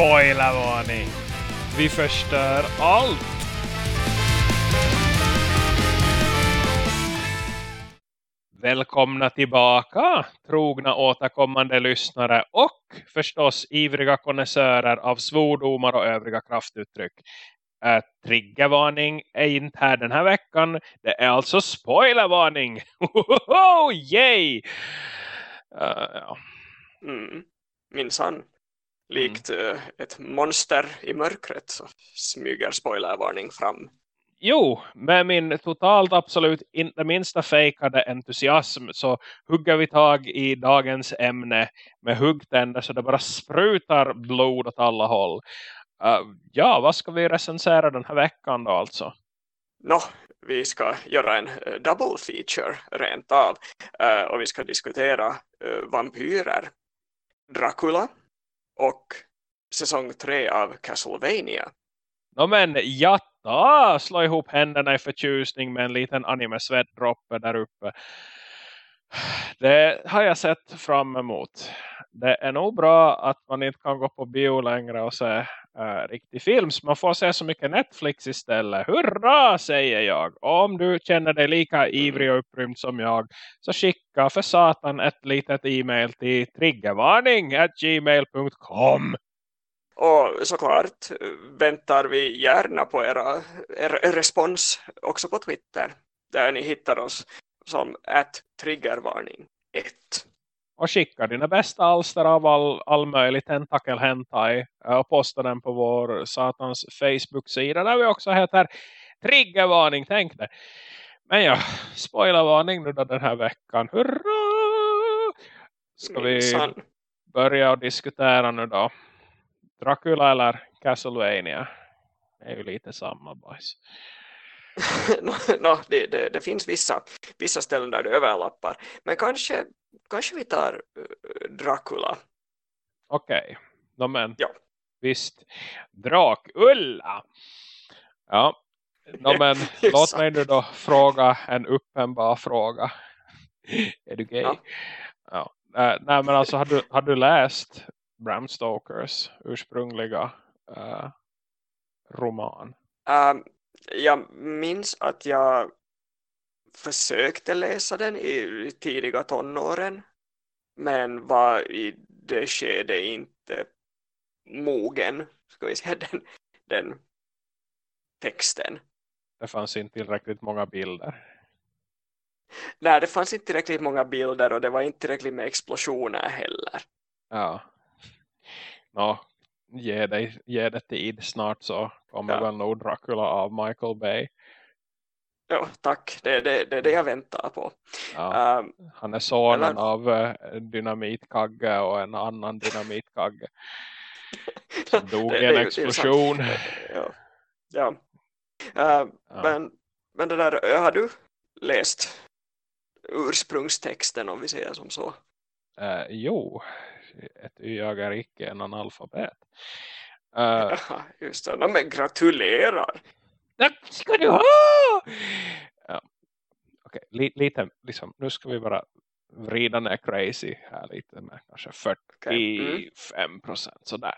Spoilervarning! Vi förstör allt! Välkomna tillbaka, trogna återkommande lyssnare och förstås ivriga konnässörer av svordomar och övriga kraftuttryck. Äh, triggervarning är inte här den här veckan. Det är alltså spoilervarning! Woho! Yay! Uh, ja. Mm. Minsann. Likt mm. ett monster i mörkret så smyger spoilervarning fram. Jo, med min totalt absolut inte minsta fejkade entusiasm så hugger vi tag i dagens ämne med huggtänder så det bara sprutar blod åt alla håll. Uh, ja, vad ska vi recensera den här veckan då alltså? Nå, no, vi ska göra en uh, double feature rent av. Uh, och vi ska diskutera vampyrer, Dracula och säsong tre av Castlevania. No, men jatta, slå ihop händerna i förtjusning med en liten anime-svettdroppe där uppe. Det har jag sett fram emot. Det är nog bra att man inte kan gå på bio längre och se uh, riktig film. Så man får se så mycket Netflix istället. Hurra säger jag. Om du känner dig lika ivrig och upprymd som jag. Så skicka för satan ett litet e-mail till triggervarning gmail.com. Och såklart eh, väntar vi gärna på era, er respons också på Twitter. Där ni hittar oss som att triggervarning 1 och skicka dina bästa alster av all, all möjlig tentakel hentai eh, och posta den på vår satans Facebook-sida där vi också heter Triggervarning, tänk det. Men ja, spoilervarning nu då den här veckan. Hurra! Ska vi börja och diskutera nu då? Dracula eller Castlevania? Det är ju lite samma bajs. no, no, det, det, det, finns vissa, vissa ställen där det överlappar. Men kanske, kanske vi tar uh, Dracula. Okej, okay. no, men ja. visst. Dracula! Ja, no, men låt mig nu då fråga en uppenbar fråga. är du gay? Ja. ja. Uh, nej men alltså har du, har du läst Bram Stokers ursprungliga uh, roman? Um, jag minns att jag försökte läsa den i tidiga tonåren men var i det skede inte mogen ska vi säga den, den texten. Det fanns inte tillräckligt många bilder. Nej, det fanns inte tillräckligt många bilder och det var inte tillräckligt med explosioner heller. Ja. Nå, ge, dig, ge det tid snart så kommer ja. väl nog Dracula av Michael Bay. Ja, tack. Det är det, det, det, jag väntar på. Ja, um, han är sonen eller... av uh, Dynamitkagge och en annan Dynamitkagge. Som dog i en explosion. ja. ja. Uh, ja. Men, men det där, har du läst ursprungstexten om vi säger som så? Uh, jo, ett är icke en analfabet. Uh, ja, just det, men gratulerar. Ska du ha? Ja. Okej, okay, lite liksom, nu ska vi bara vrida ner crazy här lite med kanske 45 procent okay. mm. sådär.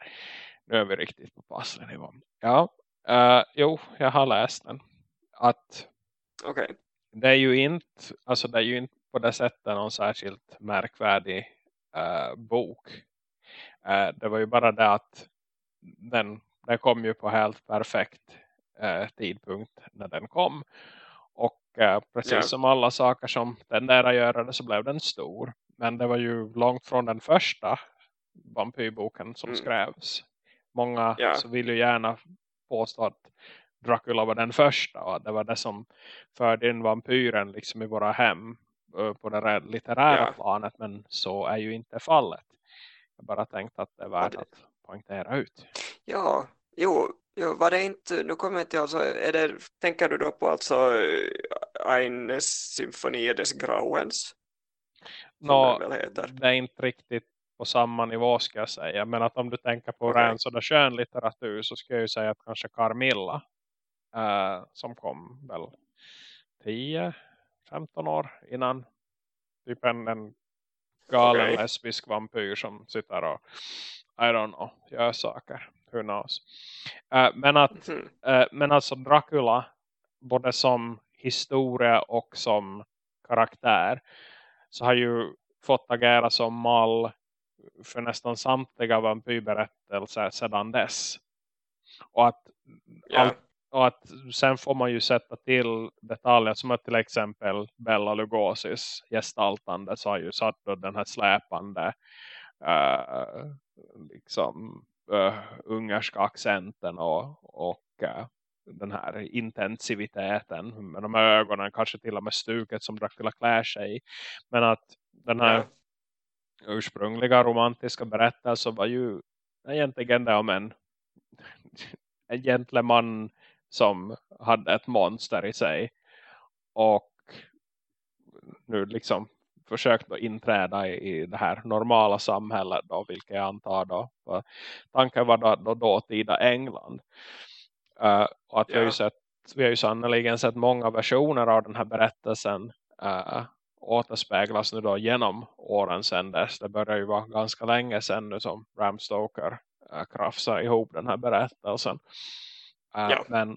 Nu är vi riktigt på passlig nivå. Ja, uh, jo, jag har läst den. Att okay. det är ju inte, alltså det är ju inte på det sättet någon särskilt märkvärdig uh, bok. Uh, det var ju bara det att den, den kom ju på helt perfekt uh, tidpunkt när den kom. Och precis yeah. som alla saker som den där gör så blev den stor. Men det var ju långt från den första vampyrboken som mm. skrevs. Många yeah. så vill ju gärna påstå att Dracula var den första och det var det som förde in vampyren liksom i våra hem på det litterära ja. planet men så är ju inte fallet. Jag bara tänkte att det är värt att poängtera ut. Ja, jo, jo var det inte, nu kommer jag inte alltså, är det, tänker du då på alltså Eines symfoni des Grauens? Nå, det är inte riktigt på samma nivå ska jag säga. Men att om du tänker på okay. ren sådär skönlitteratur så ska jag ju säga att kanske Carmilla äh, som kom väl 10 15 år innan typ en, en galen okay. lesbisk vampyr som sitter och I don't know, gör saker. Who knows. Uh, men, att, Mm. uh, men alltså Dracula, både som historia och som karaktär, så har ju fått agera som mall för nästan samtliga vampyrberättelser sedan dess. Och att, Ja. allt, och att sen får man ju sätta till detaljer som att till exempel Bella Lugosis gestaltande så har ju satt den här släpande uh, liksom uh, ungerska accenten och, och uh, den här intensiviteten med de här ögonen, kanske till och med stuket som Dracula klär sig i. Men att den här ursprungliga romantiska berättelsen var ju egentligen det om en, en gentleman som hade ett monster i sig och nu liksom försökt att inträda i, det här normala samhället då, vilket jag antar då tanken var då, då dåtida England uh, och att vi har ju Ja. sett vi har ju sannoliken sett många versioner av den här berättelsen uh, återspeglas nu då genom åren sedan dess. Det börjar ju vara ganska länge sedan nu som Bram Stoker uh, krafsar ihop den här berättelsen. Uh, Ja. Men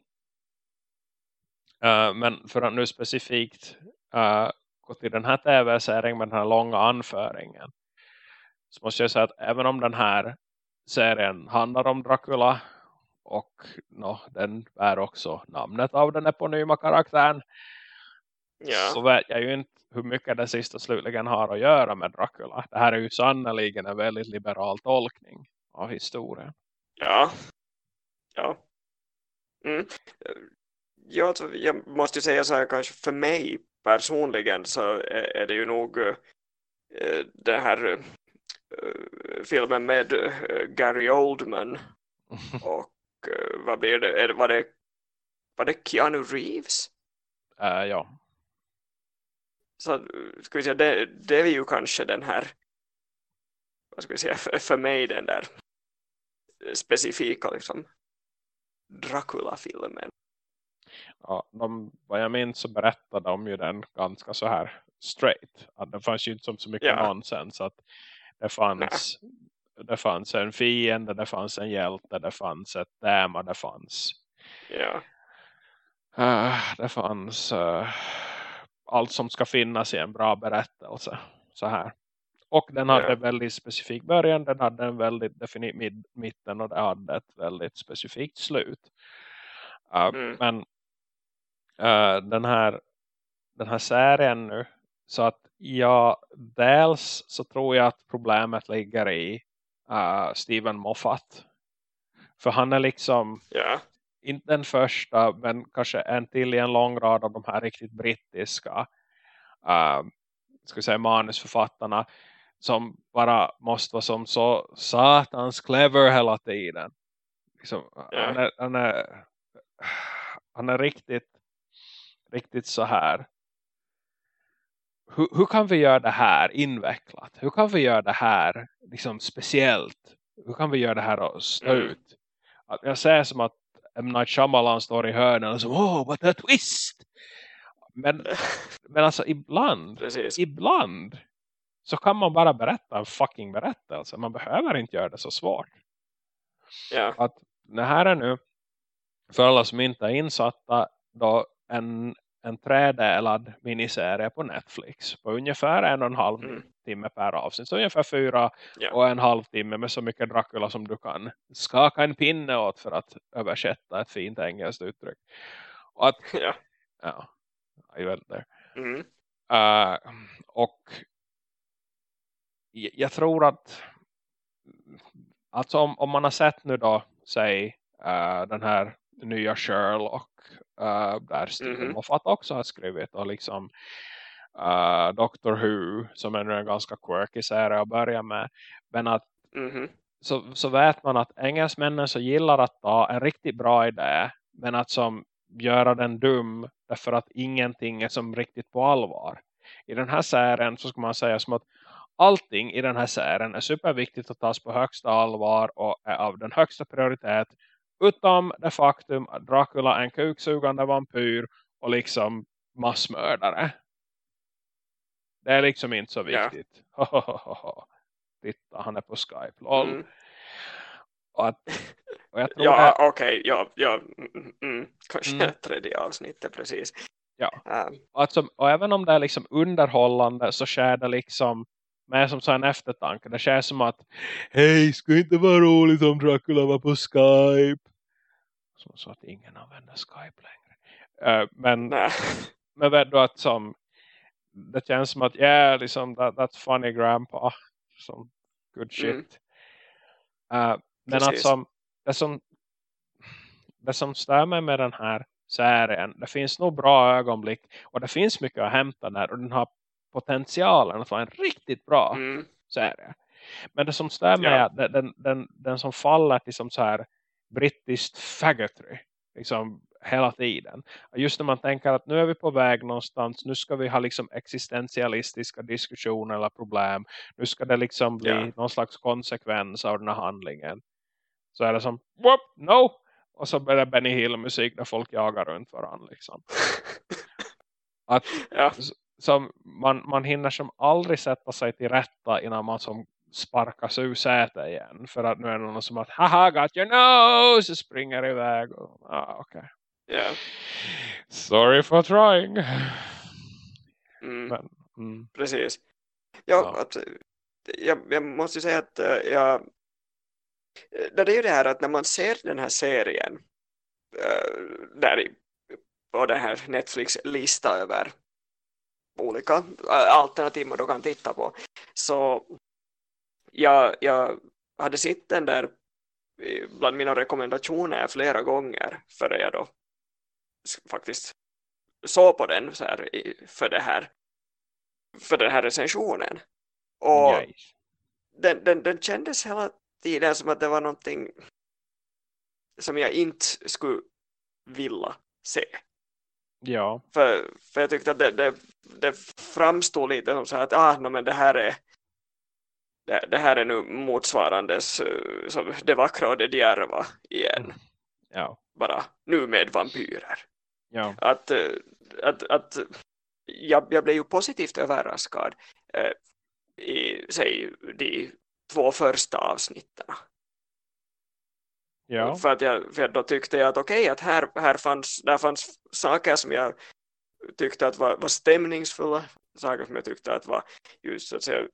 uh, men för att nu specifikt uh, gå till den här tv-serien med den här långa anföringen så måste jag säga att även om den här serien handlar om Dracula och no, den är också namnet av den eponyma karaktären Ja. så vet jag ju inte hur mycket det sista slutligen har att göra med Dracula. Det här är ju sannoliken en väldigt liberal tolkning av historien. Ja. Ja. Mm. Ja, alltså, jag måste ju säga så här kanske för mig personligen så är, det ju nog eh, det här eh, filmen med eh, Gary Oldman och vad blir det? Är var, det? var det Keanu Reeves? Äh, ja. Så ska vi säga, det, det är ju kanske den här vad ska vi säga, för, för mig den där specifika liksom Dracula-filmen. ja de, vad jag minns så berättade de ju den ganska så här straight. Att det fanns ju inte som så mycket Ja. nonsens. Att det fanns det fanns en fiende, det fanns en hjälte, det fanns ett tema, det fanns Ja, Uh, det fanns uh, allt som ska finnas i en bra berättelse. Så här. Och den hade en väldigt specifik början. Den hade en väldigt definitiv mid- mitten. Och det hade ett väldigt specifikt slut. Uh, Mm. Men uh, den här den här serien nu. Så att ja, dels så tror jag att problemet ligger i uh, Steven Moffat. För han är liksom ja, inte den första men kanske en till i en lång rad av de här riktigt brittiska uh, ska säga manusförfattarna som bara måste vara som så satans clever hela tiden. Liksom, Ja. han, är, han, är, han är riktigt riktigt så här hur, hur kan vi göra det här invecklat? Hur kan vi göra det här liksom speciellt? Hur kan vi göra det här stå Mm. ut? Att jag säger som att M. Night Shyamalan står i hörnen och så, oh, what a twist! Men, men alltså ibland, precis. ibland så kan man bara berätta en fucking berättelse. Man behöver inte göra det så svårt. Ja, Att det här är nu, för alla som inte är insatta, då en, en tredelad miniserie på Netflix. På ungefär en och en halv Mm. timme per avsnitt. Så ungefär fyra Ja. och en halv timme med så mycket Dracula som du kan skaka en pinne åt för att översätta ett fint engelskt uttryck. Och att, ja. ja, I went there. Mm. Uh, och jag, tror att alltså om, om man har sett nu då säg uh, den här nya Sherlock uh, där Steven Mhm. Moffat också har skrivit och liksom uh, Doctor Who som är en ganska quirky serie att börja med men att Mhm. så, så vet man att engelsmännen så gillar att ta en riktigt bra idé men att som göra den dum därför att ingenting är som riktigt på allvar. I den här serien så ska man säga som att allting i den här serien är superviktigt att tas på högsta allvar och är av den högsta prioritet utom det faktum att Dracula är en kuksugande vampyr och liksom massmördare. Det är liksom inte så Ja. viktigt. Titta, han är på Skype. Lol. Mm. Och att, och jag tror ja, okej, okay, ja, ja, mm, mm, kanske Mm. tredje avsnittet, precis. Ja. Um, och, att som, och även om det är liksom underhållande så sker det liksom mer som så en eftertanke. Det sker som att hej, skulle inte vara roligt om Dracula var på Skype? Som så att ingen använder Skype längre. Eh, men men vet du att som det känns som att yeah, liksom, that, that's funny grandpa som good shit Mm. Eh, men att som det som det som mig med den här serien det finns nog bra ögonblick och det finns mycket att hämta där och den har potentialen att vara en riktigt bra Mm, serie men det som mig Ja. är att den, den, den, som faller till som så här brittiskt faggotry liksom hela tiden. Just när man tänker att nu är vi på väg någonstans, nu ska vi ha liksom existentialistiska diskussioner eller problem, nu ska det liksom bli Ja. någon slags konsekvens av den här handlingen. Så är det som, whoop, no! Och så börjar Benny Hill-musik där folk jagar runt varandra liksom. Att ja, som man, man hinner som aldrig sätta sig till rätta innan man som sparkas ur sätet igen. För att nu är det någon som att haha got your nose och springer iväg. Och, ah, okay. ja. Sorry for trying. Mm, Men, mm, precis. Ja, Ja. Att, jag, jag måste säga att eh, jag, eh, det är ju det här att när man ser den här serien eh, där i, på den här Netflix-lista över olika alternativ man då kan titta på så jag, jag hade sett den där bland mina rekommendationer flera gånger före jag då faktiskt såg på den så här, för det här för den här recensionen. Och den, den, den kändes hela tiden som att det var någonting som jag inte skulle vilja se. Ja, För, för jag tyckte att det, det, det framstod lite som så här att ah, no, men det här är det, det här är nu motsvarandes eh, som det vackra och det djärva igen. ja, Bara nu med vampyrer. ja. Att, eh, att, att jag, jag blev ju positivt överraskad eh, i säg, de två första avsnitten. Ja. För att jag, för då tyckte jag att okej, att här, här fanns, där fanns saker som jag tyckte att var, var stämningsfulla, saker som jag tyckte att var just så att säga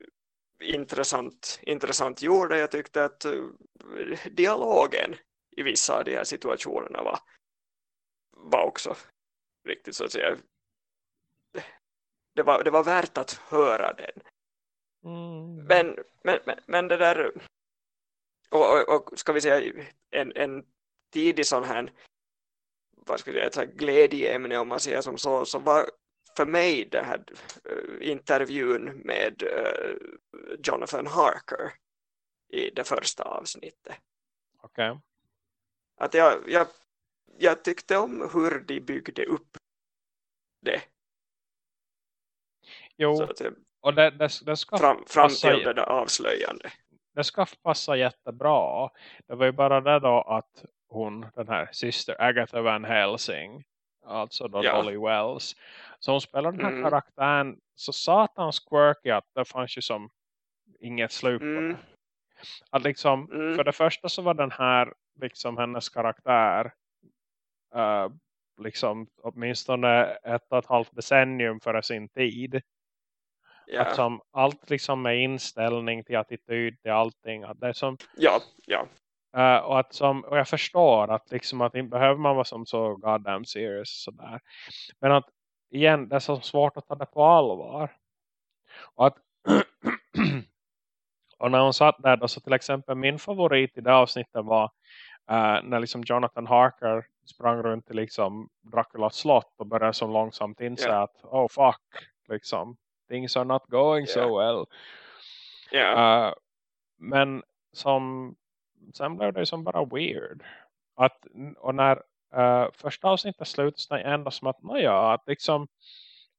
intressant, intressant gjorda. Jag tyckte att eh, dialogen i vissa av de här situationerna var, var också riktigt så att säga det var, det var värt att höra den. Mm. Men, men, men, men det där och, och, ska vi säga en, en tidig sån här vad ska vi säga, ett glädjeämne om man säger som så, så var för mig den här eh, intervjun med eh, Jonathan Harker i det första avsnittet. Okej. Att jag, jag, jag tyckte om hur de byggde upp det. Jo, Så att, säga, och det, det, det ska fram, fram till det avslöjande. Det ska passa jättebra. Det var ju bara det då att hon, den här syster Agatha Van Helsing, alltså då Ja. Dolly Wells, så hon spelar den här Mm. karaktären så satans quirky att det fanns ju som inget slut på Mm. det. Att liksom, Mm. för det första så var den här liksom hennes karaktär eh, liksom åtminstone ett och ett halvt decennium före sin tid. Ja, Att som allt liksom med inställning till attityd till allting. Att det är som, ja, ja. eh, och, att som, och jag förstår att liksom att inte behöver man vara som så goddamn serious sådär. Men att igen, det är så svårt att ta det på allvar. Och att och när hon satt där då, så till exempel min favorit i det avsnittet var eh, när liksom Jonathan Harker sprang runt i liksom Draculas slott och började som långsamt inse Ja. att oh fuck, liksom things are not going Ja. so well. ja. Eh, men som sen blev det som bara weird. Att, och när uh, första avsnittet slutas det ändå som att naja, att liksom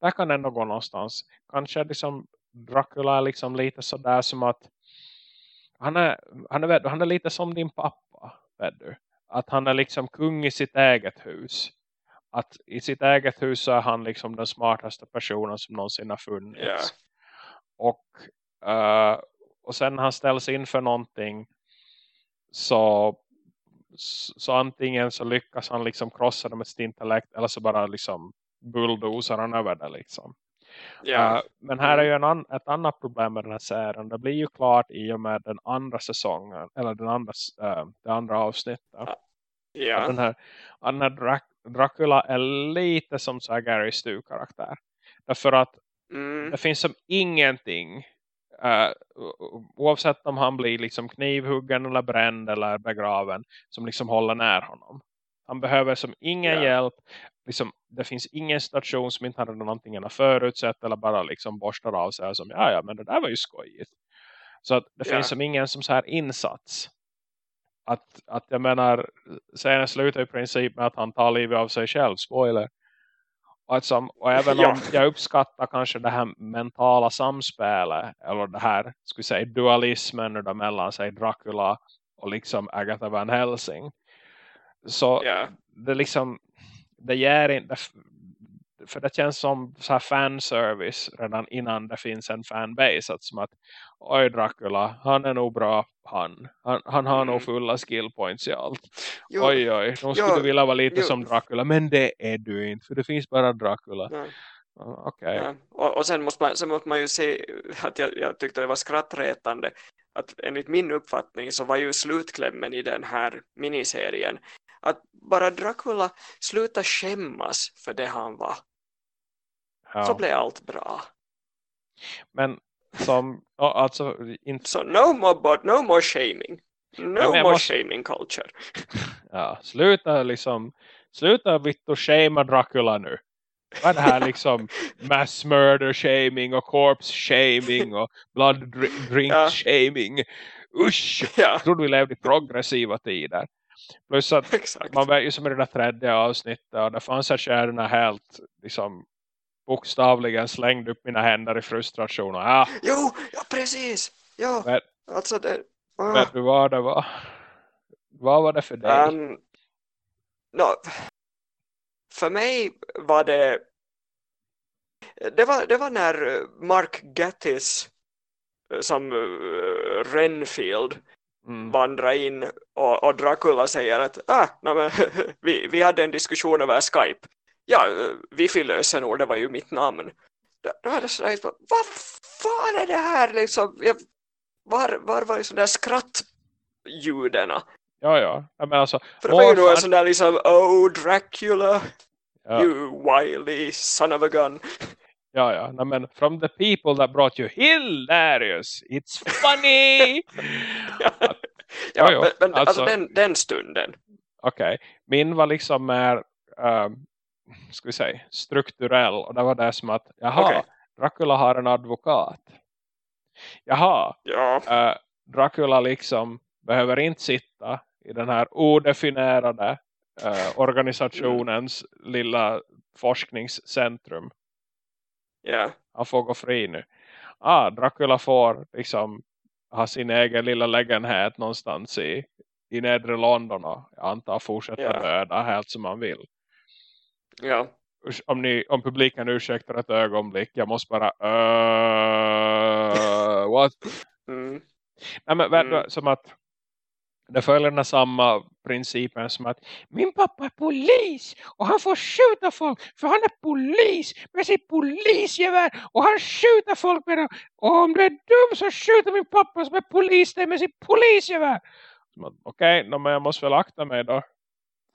det här kan ändå gå någonstans. Kanske liksom Dracula är liksom lite sådär som att han är, han är, han är lite som din pappa, vet du. Att han är liksom kung i sitt eget hus. Att i sitt eget hus så är han liksom den smartaste personen som någonsin har funnits. Ja. Och, eh, och sen han ställs inför någonting så, så antingen så lyckas han liksom krossa dem med sitt intellekt eller så bara liksom bulldozar han över det liksom. Uh, men här är ju en an, ett annat problem med den här serien. Det blir ju klart i och med den andra säsongen. Eller den andra, uh, det andra avsnittet. Att ja. den här, den här Dracula är lite som så här Gary Stu-karaktär. Därför att Mm. det finns som ingenting. Uh, oavsett om han blir liksom knivhuggen eller bränd eller begraven. Som liksom håller ner honom. Han behöver som ingen Ja. hjälp. Liksom, det finns ingen station som inte hade någonting förutsett. Eller bara liksom borstar av sig. Som, ja, ja, men det där var ju skojigt. Så att det Ja. finns som ingen som så här insats. Att, att jag menar, serien slutar i princip med att han tar livet av sig själv. Spoiler. Och, att som, och även Ja. om jag uppskattar kanske det här mentala samspelet. Eller det här, skulle säga, dualismen då mellan sig Dracula och liksom Agatha Van Helsing. Så Ja. det liksom det ger inte för det känns som så här fanservice redan innan det finns en fanbase att som att oj Dracula, han är nog bra han, han, han har Mm. nog fulla skill points i allt Jo, oj oj, nu skulle du vilja vara lite jo. som Dracula men det är du inte för det finns bara Dracula ja. Okej, Ja. Och, och sen, måste man, sen måste man ju se att jag, jag tyckte det var skrattretande att enligt min uppfattning så var ju slutklämmen i den här miniserien att bara Dracula sluta skämmas för det han var ja. så blev allt bra. men som, alltså inte, Så no more, but no more shaming. No more måste- shaming culture. ja, sluta liksom sluta vittu shama Dracula nu vad det här liksom mass murder shaming och corpse shaming och blood dri- drink Ja. shaming usch Ja, jag trodde vi levde i progressiva tider plus att exakt. man vet ju som i det där tredje avsnittet och det fanns att kärna helt liksom bokstavligen slängde upp mina händer i frustration och ja, Jo, ja precis. Ja, vet, alltså det... ah. du vad det var vad var det för dig Um, no, för mig var det det var, det var när eh, Mark Gattis eh, som uh, Renfield mm. vandrar in och, och Dracula säger att ah, no, men, vi, vi hade en diskussion över Skype. Ja, eh, Wifi lösenord, det var ju mitt namn. Då, då var det sådär, vad fan är det här liksom? Jag, var, var var liksom där skrattljuden? ja ja Ja, men alltså För det var ju nog en sån där liksom Oh Dracula, ja. you wily son of a gun. Ja, ja. Nej, men from the people that brought you hilarious. It's funny. ja, Jo, jo, men, men alltså, alltså- den, den stunden. Okej. Min var liksom mer um, ska vi säga, strukturell. Och det var det som att, jaha, Okej. Dracula har en advokat. Jaha, Ja, eh, Dracula liksom behöver inte sitta i den här odefinierade eh, organisationens lilla forskningscentrum. ja, han får gå fri nu. Ah, Dracula får liksom ha sin egen lilla lägenhet någonstans i, i nedre London och jag antar fortsätta Ja. döda helt som man vill. Ja, Om, ni, om publiken ursäktar ett ögonblick, jag måste bara uh, what? mm, Nej, men, Mm. som att det följer den samma principen som att min pappa är polis och han får skjuta folk för han är polis med sitt polisgevär och han skjuter folk med det och om du är dum så skjuter min pappa som är polis dig med sitt polisgevär. Okej, okay, men jag måste väl akta mig då.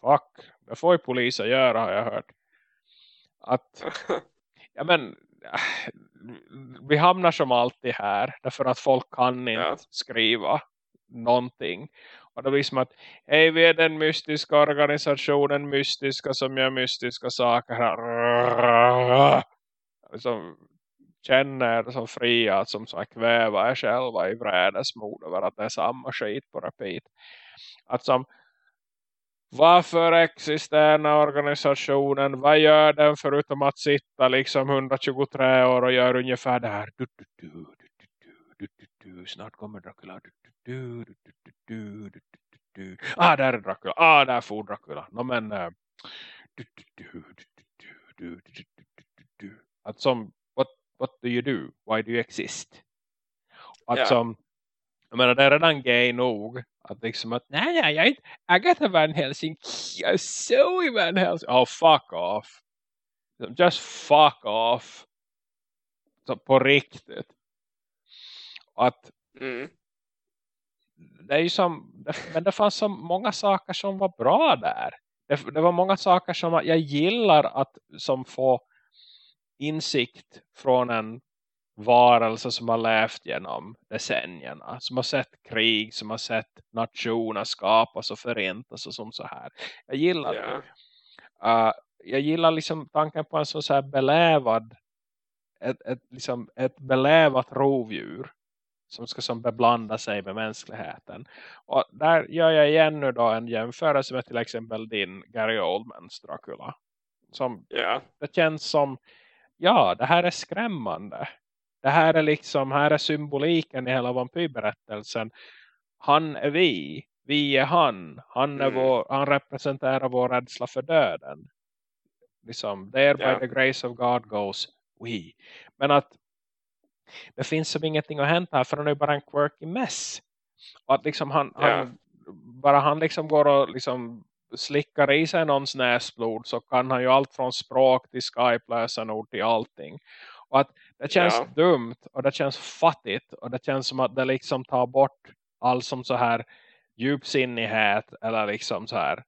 Fuck, det får ju poliser göra har jag hört. Att, ja men vi hamnar som alltid här därför att folk kan inte Ja. skriva någonting. Och det blir som att hej vi är den mystiska organisationen mystiska som gör mystiska saker här. Liksom, känner som fria att som här kväva er själva i vrädesmod över att det är samma skit på repeat. Att som varför existerar den organisationen? Vad gör den förutom att sitta liksom 123 år och göra ungefär det här? Du, du, du, Snart kommer Dracula. Ah, där är Dracula. Ah, där får Dracula. No, men, uh, att som, what, what do you do? Why do you exist? Att som, jag menar det är redan gay nog att liksom att, nej, nej, jag är inte Agatha Van Helsing. Jag är Zoe Van Helsing. Oh, fuck off. Just fuck off. Så på riktigt. Att Mm. det är ju som, men det fanns så många saker som var bra där. Det, det var många saker som jag gillar att som få insikt från en varelse som har levt genom decennierna. Som har sett krig, som har sett nationer skapas och förintas och som så här. Jag gillar Ja. det. Uh, jag gillar liksom tanken på en så, så här belävad ett, ett, liksom ett belävat rovdjur som ska som beblanda sig med mänskligheten. Och där gör jag igen nu då en jämförelse med till exempel din Gary Oldmans Dracula. Som Ja. det känns som ja, det här är skrämmande. Det här är liksom, här är symboliken i hela vampyrberättelsen. Han är vi. Vi är han. Han, är Mm. vår, han representerar vår rädsla för döden. Liksom, there by the grace of God goes we. Men att det finns som ingenting att hämta här för han är bara en quirky mess. Och att liksom han, Ja. han bara han liksom går och liksom slickar i sig någons näsblod så kan han ju allt från språk till Skype-lösenord till allting. Och att det känns Ja. dumt och det känns fattigt och det känns som att det liksom tar bort all som så här djupsinnighet eller liksom så här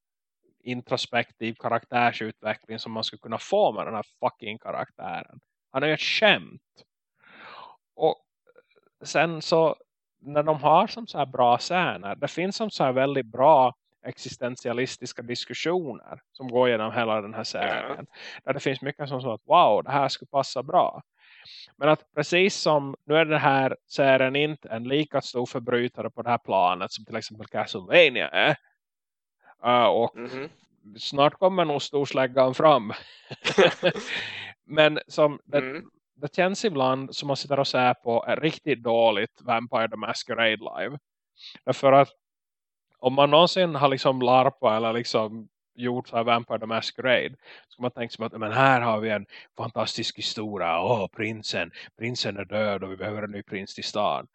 introspektiv karaktärsutveckling som man skulle kunna få med den här fucking karaktären. Han är ju ett skämt. Och sen så när de har som så här bra scener, det finns som så här väldigt bra existentialistiska diskussioner som går genom hela den här serien. Där det finns mycket som så att wow, det här skulle passa bra. Men att precis som, nu är det här serien inte en lika stor förbrytare på det här planet som till exempel Castlevania är. Uh, och Mhm. snart kommer nog storsläggan fram. Men som det, Mm. det känns ibland som man sitter och ser på ett riktigt dåligt Vampire the Masquerade live. Därför att om man någonsin har liksom larpa eller liksom gjort så här Vampire the Masquerade så kan man tänka som att men här har vi en fantastisk historia. Åh, prinsen. Prinsen är död och vi behöver en ny prins till stan.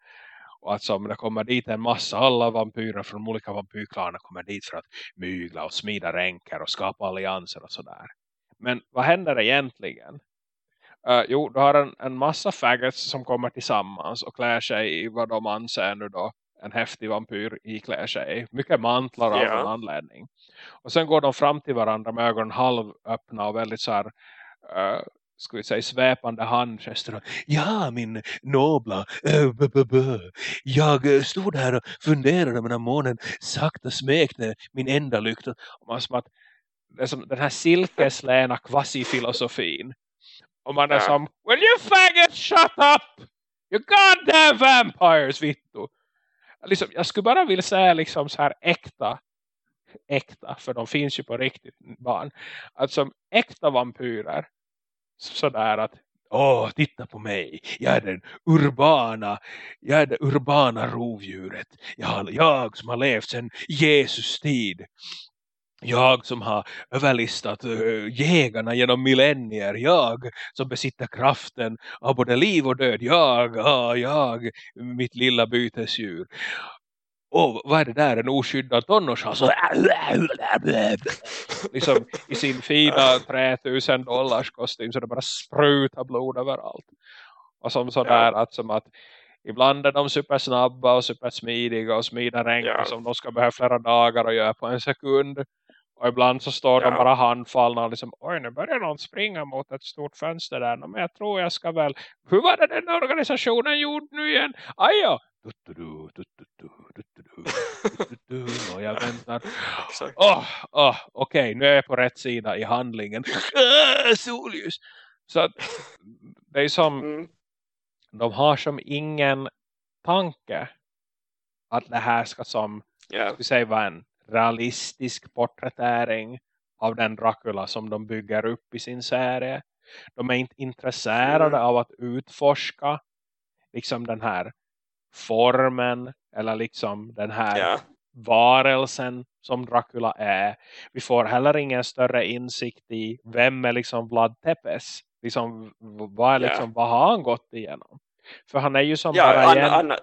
Och att som det kommer dit en massa, alla vampyrer från de olika vampyrklanerna kommer dit för att mygla och smida ränker och skapa allianser och sådär. Men vad händer egentligen? Uh, jo, du har en, en massa faggots som kommer tillsammans och klär sig i vad de anser nu då en häftig vampyr iklär sig. Mycket mantlar av Ja. en anledning. Och sen går de fram till varandra med ögonen halvöppna och väldigt så här uh, ska vi säga sväpande handgester. Ja, min nobla. Uh, b -b -b. Jag stod där och funderade medan månen sakta smekte min enda lykta. Och man som att som den här silkesläna quasi-filosofin. Och man är som, will you faggot shut up? You goddamn vampires, vittu. Liksom, jag skulle bara vilja säga liksom så här äkta, äkta, för de finns ju på riktigt barn. Att som äkta vampyrer, sådär att, åh, titta på mig, jag är den urbana, jag är det urbana rovdjuret. Jag, jag som har levt sedan Jesus tid. Jag som har överlistat uh, jägarna genom millennier. Jag som besitter kraften av både liv och död. Jag, ja, jag, mitt lilla bytesdjur. Och vad är det där? En oskyddad tonårshas. liksom i sin fina 3000 dollars kostym så det bara sprutar blod överallt. Och som sådär att som att ibland är de supersnabba och supersmidiga och smida ränker Ja. som de ska behöva flera dagar och göra på en sekund. Och ibland så står de Ja. bara handfallna och liksom, oj nu börjar någon springa mot ett stort fönster där. Men jag tror jag ska väl, hur var det den organisationen gjorde nu igen? Aj ja! Du-du-du, du-du-du, du-du-du, du-du-du. Och jag väntar. Åh, åh, okej, nu är jag på rätt sida i handlingen. Äh, solljus! Så att det är som, Mm. de har som ingen tanke att det här ska som Ja. ska vi säga vara en realistisk porträttering av den Dracula som de bygger upp i sin serie. De är inte intresserade Mm. av att utforska liksom den här formen eller liksom den här Ja. varelsen som Dracula är. Vi får heller ingen större insikt i vem är liksom Vlad Tepes. Liksom, vad, är liksom, vad har han gått igenom? För han är ju som Ja, bara Anna, igen... Anna,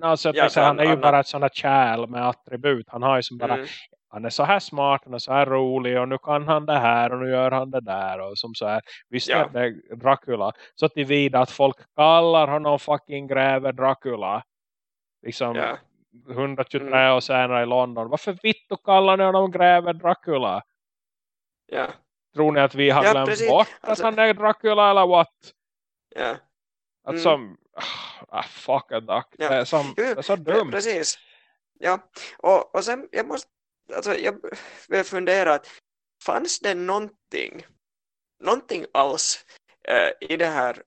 Alltså, Ja, ja, han är ju han- bara ett här kärl med attribut. Han har ju som bara, Mm. han är så här smart, han är så här rolig och nu kan han det här och nu gör han det där och som så här, visst Ja. är det Dracula så tillvida att folk kallar honom fucking gräver Dracula liksom Ja. 123 Mm. år senare i London varför vittu kallar ni honom gräver Dracula Ja. tror ni att vi har Ja, glömt precis. bort Alltså- att han är Dracula eller what Ja. att Mm. som ah, fuck a duck Ja. det, är som, det är så dumt Precis. Ja. Och, och sen, jag måste, alltså jag vill fundera att fanns det någonting, någonting alls eh, i det här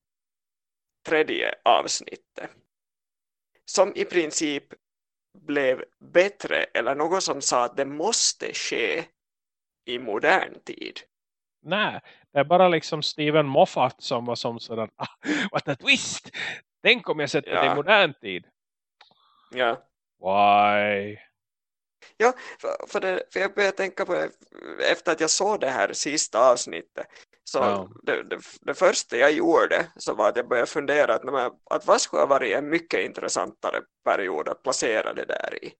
tredje avsnittet som i princip blev bättre eller något som sa att det måste ske i modern tid. Nej, det är bara liksom Steven Moffat som var som sådär, ah, what a twist! Tänk om jag sätter det Ja. i modern tid. Ja. Why? För, för, det, för jag började tänka på det efter att jag såg det här sista avsnittet. Så Ja. det, det, det första jag gjorde så var att jag började fundera att, men, att vad skulle ha varit en mycket intressantare period att placera det där i.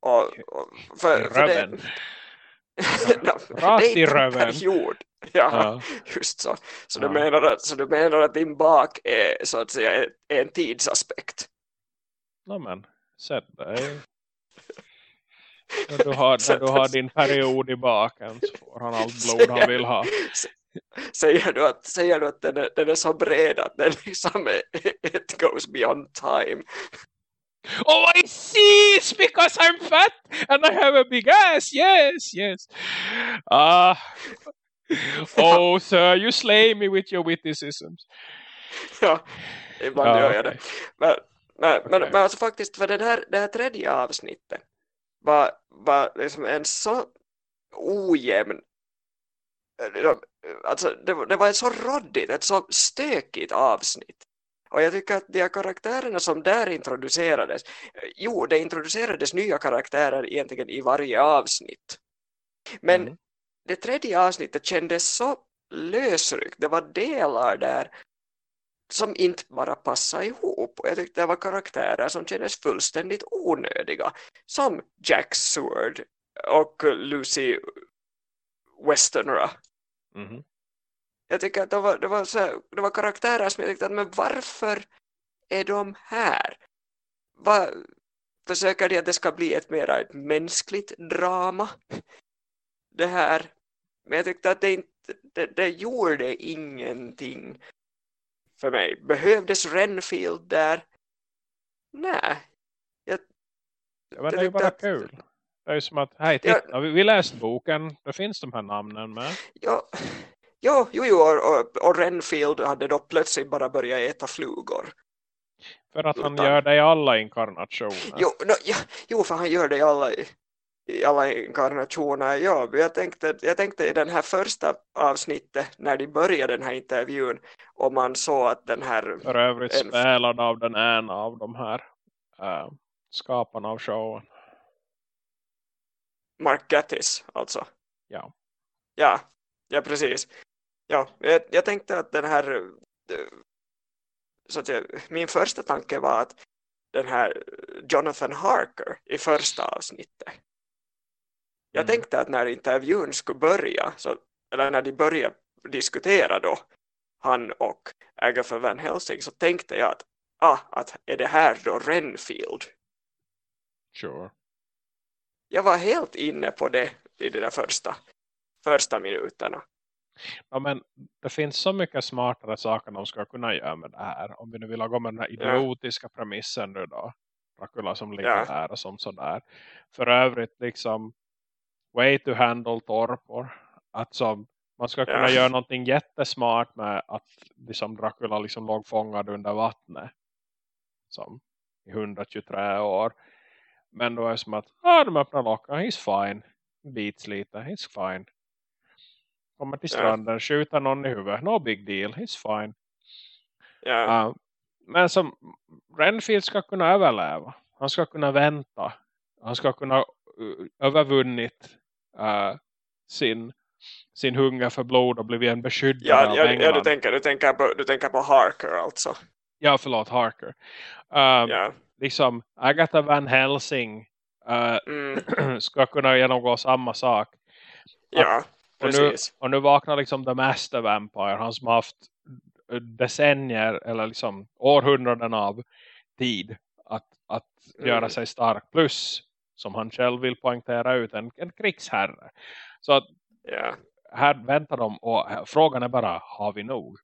Och, och för, för det. Ja, Rakt i röven. period. Ja, Ja. just så. Så, Ja. du menar att, så du menar att din bak är så att säga en tidsaspekt? No, men, sätt dig. När du, har, när du har din period i baken så får han allt blod han vill ha. Säger du att, säger du att den, är, den är så bred att den liksom är, it goes beyond time? Oh, I see! It's because I'm fat and I have a big ass. Yes, yes. Ah. oh, sir, you slay me with your witticisms. Ja, ibland Ja, gör jag det. Men, men, men, Okej. men alltså faktiskt, för den här, det här tredje avsnittet var, var liksom en så ojämn eh, alltså det, det var ett så råddigt, ett så stökigt avsnitt. Och jag tycker att de här karaktärerna som där introducerades, jo, det introducerades nya karaktärer egentligen i varje avsnitt. Men Mm. det tredje avsnittet kändes så lösryckt. Det var delar där som inte bara passade ihop. Och jag tyckte det var karaktärer som kändes fullständigt onödiga. Som Jack Seward och Lucy Westenra. Mhm. Jag tycker att det var, det var, så här, det var karaktärer som jag tyckte att men varför är de här? Vad, försöker de att det ska bli ett mera ett mänskligt drama? Det här. Men jag tyckte att det inte det, det gjorde ingenting för mig. Behövdes Renfield där? Nej. Ja, men Jag det är ju bara att- kul. Det är ju som att, hej Ja. titta, vi, vi läste boken, det finns de här namnen med. Ja, jo, jo, jo och, och, Renfield hade då plötsligt bara börjat äta flugor. För att han Utan- gör det i alla inkarnationer. Jo, no, ja, jo, för han gör det i alla, i alla inkarnationer. Ja, jag, tänkte, jag tänkte i den här första avsnittet när de började den här intervjun och man såg att den här För övrigt En- spelad av den ena av de här äh, skaparna av showen. Mark Gatiss alltså. Ja. Ja, ja precis. Ja, jag, jag tänkte att den här eh, så att jag, min första tanke var att den här Jonathan Harker i första avsnittet. Jag Mm. tänkte att när intervjun skulle börja, så, eller när de började diskutera då, han och Agatha Van Helsing, så tänkte jag att, ah, att är det här då Renfield? Sure. Jag var helt inne på det i de där första, första minuterna. Ja, men det finns så mycket smartare saker de ska kunna göra med det här. Om vi nu vill gå med den här Ja. idiotiska premissen nu då. Dracula som ligger Ja. där och som sådär. För övrigt liksom way to handle torpor. Att som, man ska kunna Ja. göra någonting jättesmart med att liksom Dracula liksom låg fångad under vattnet. Som i 123 år. Men då är det som att ah, de öppnar locken, he's fine. Bits lite, he's fine. Kommer till Ja. stranden, skjuter någon i huvudet. No big deal, he's fine. Ja, Ja, men som Renfield ska kunna överleva. Han ska kunna vänta. Han ska kunna uh, övervunnit uh, sin, sin hunger för blod och blivit en beskyddare ja, ja, ja du, tänker, du, tänker på, du tänker på Harker alltså. Ja, förlåt, Harker. Uh, Ja. Liksom, Agatha Van Helsing uh, Mm. ska kunna genomgå samma sak. Ja, Och nu, och nu vaknar liksom The Master Vampire, han som har haft decennier eller liksom århundraden av tid att, att Mm. göra sig stark. Plus, som han själv vill poängtera ut, en, en krigsherre. Så att Ja, här väntar de och frågan är bara, har vi nog?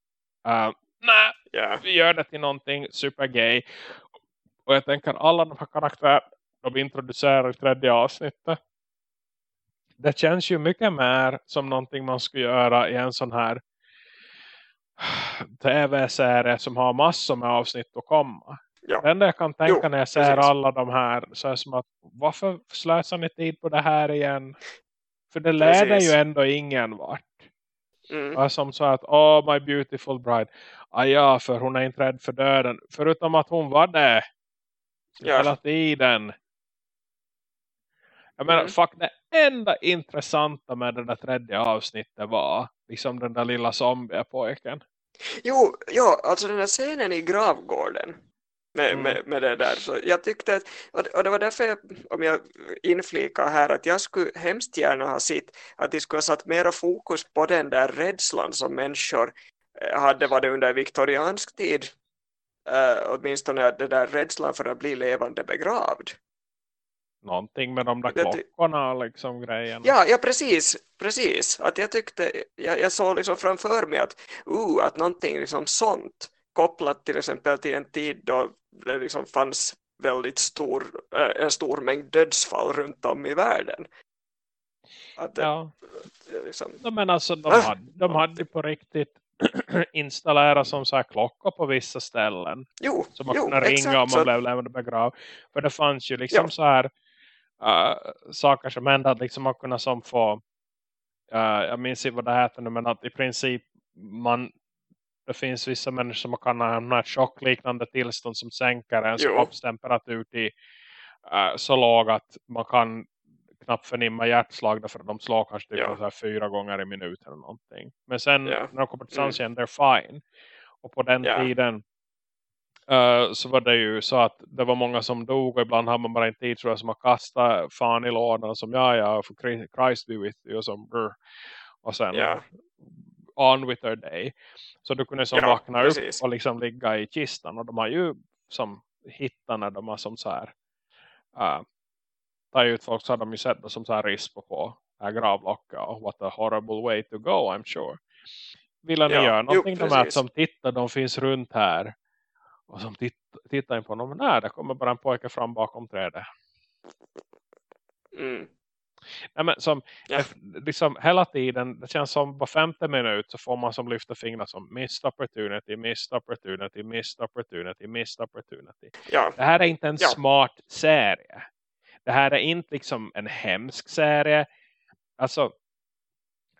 Uh, Nej, ja, vi gör det till någonting supergay. Och jag tänker alla de här karaktärer de introducerar i tredje avsnittet. Det känns ju mycket mer som någonting man skulle göra i en sån här tv-serie som har massor med avsnitt att komma. ja. Det enda jag kan tänka Jo, när jag ser precis. alla de här så är som att varför slösar ni tid på det här igen? För det leder Precis. ju ändå ingen vart. Mm. Och som sa att, oh my beautiful bride. Ah, ja, för hon är inte rädd för döden. Förutom att hon var det. Ja. Hela tiden. Jag menar, Mm. fuck, det enda intressanta med det där tredje avsnittet var liksom den där lilla zombiepojken. Jo, ja, alltså den här scenen i gravgården med, Mm. med, med det där. Så jag tyckte att, och det- och det var därför jag, om jag inflikar här att jag skulle hemskt gärna ha sett att de skulle ha satt mera fokus på den där rädslan som människor eh, hade varit under viktoriansk tid. Uh, åtminstone den där rädslan för att bli levande begravd. Någonting med de där klockorna och liksom grejerna. Ja, ja precis, precis. Att jag tyckte, jag, jag såg liksom framför mig att, uh, att någonting liksom sånt kopplat till exempel till en tid då det liksom fanns väldigt stor, eh, en stor mängd dödsfall runt om i världen. Att ja. det liksom, No, men alltså de Ah. hade, de hade på riktigt installerat som så här klockor på vissa ställen. jo, Så man jo, kunde ringa exakt. om man så, blev levande begravd. För det fanns ju liksom Ja. så här äh, saker som hände att liksom man kunde som få äh, jag minns inte vad det heter nu men att i princip man det finns vissa människor som kan ha en här chockliknande tillstånd som sänker ens Jo. kroppstemperatur till äh, så låg att man kan knappt förnimma hjärtslag därför att de slår kanske typ Ja. så här fyra gånger i minuten eller någonting. Men sen Ja. när de kommer till Mm. sans igen, they're fine. Och på den Ja. tiden eh, så var det ju så att det var många som dog och ibland har man bara inte tid tror jag som har kastat fan i lådan som ja ja för Christ- be with you och som brr. och sen Ja. on with their day. Så du kunde som Ja, vakna precis. upp och liksom ligga i kistan och de har ju som hittat när de har som så här uh, tagit ut folk så har de ju sett det som så här rispo på här gravlocket och what a horrible way to go I'm sure. Vill ni Ja, göra jo, någonting de här som tittar, de finns runt här och som titt, tittar in på dem, nej det kommer bara en pojke fram bakom trädet. mm, Nej, men som, Ja. liksom hela tiden, det känns som på femte minut så får man som lyfta fingrar som missed opportunity, missed opportunity, missed opportunity, missed opportunity. ja, Det här är inte en Ja. smart serie. Det här är inte liksom en hemsk serie. Alltså,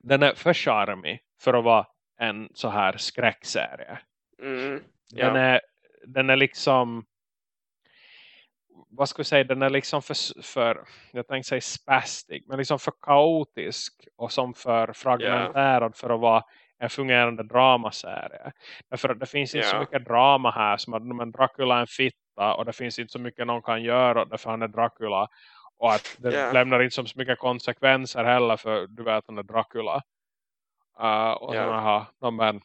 den är för charmig för att vara en så här skräckserie. mm, Den, är, den är liksom vad ska jag säga, den är liksom för, för jag tänkte säga spastic, men liksom för kaotisk och som för fragmenterad för att vara en fungerande dramaserie. Därför att det finns inte så mycket drama här som att men Dracula är en fitta och det finns inte så mycket någon kan göra därför han är Dracula och att det Ja. lämnar inte så mycket konsekvenser heller för du vet han är Dracula. Uh, och Ja. såna här, men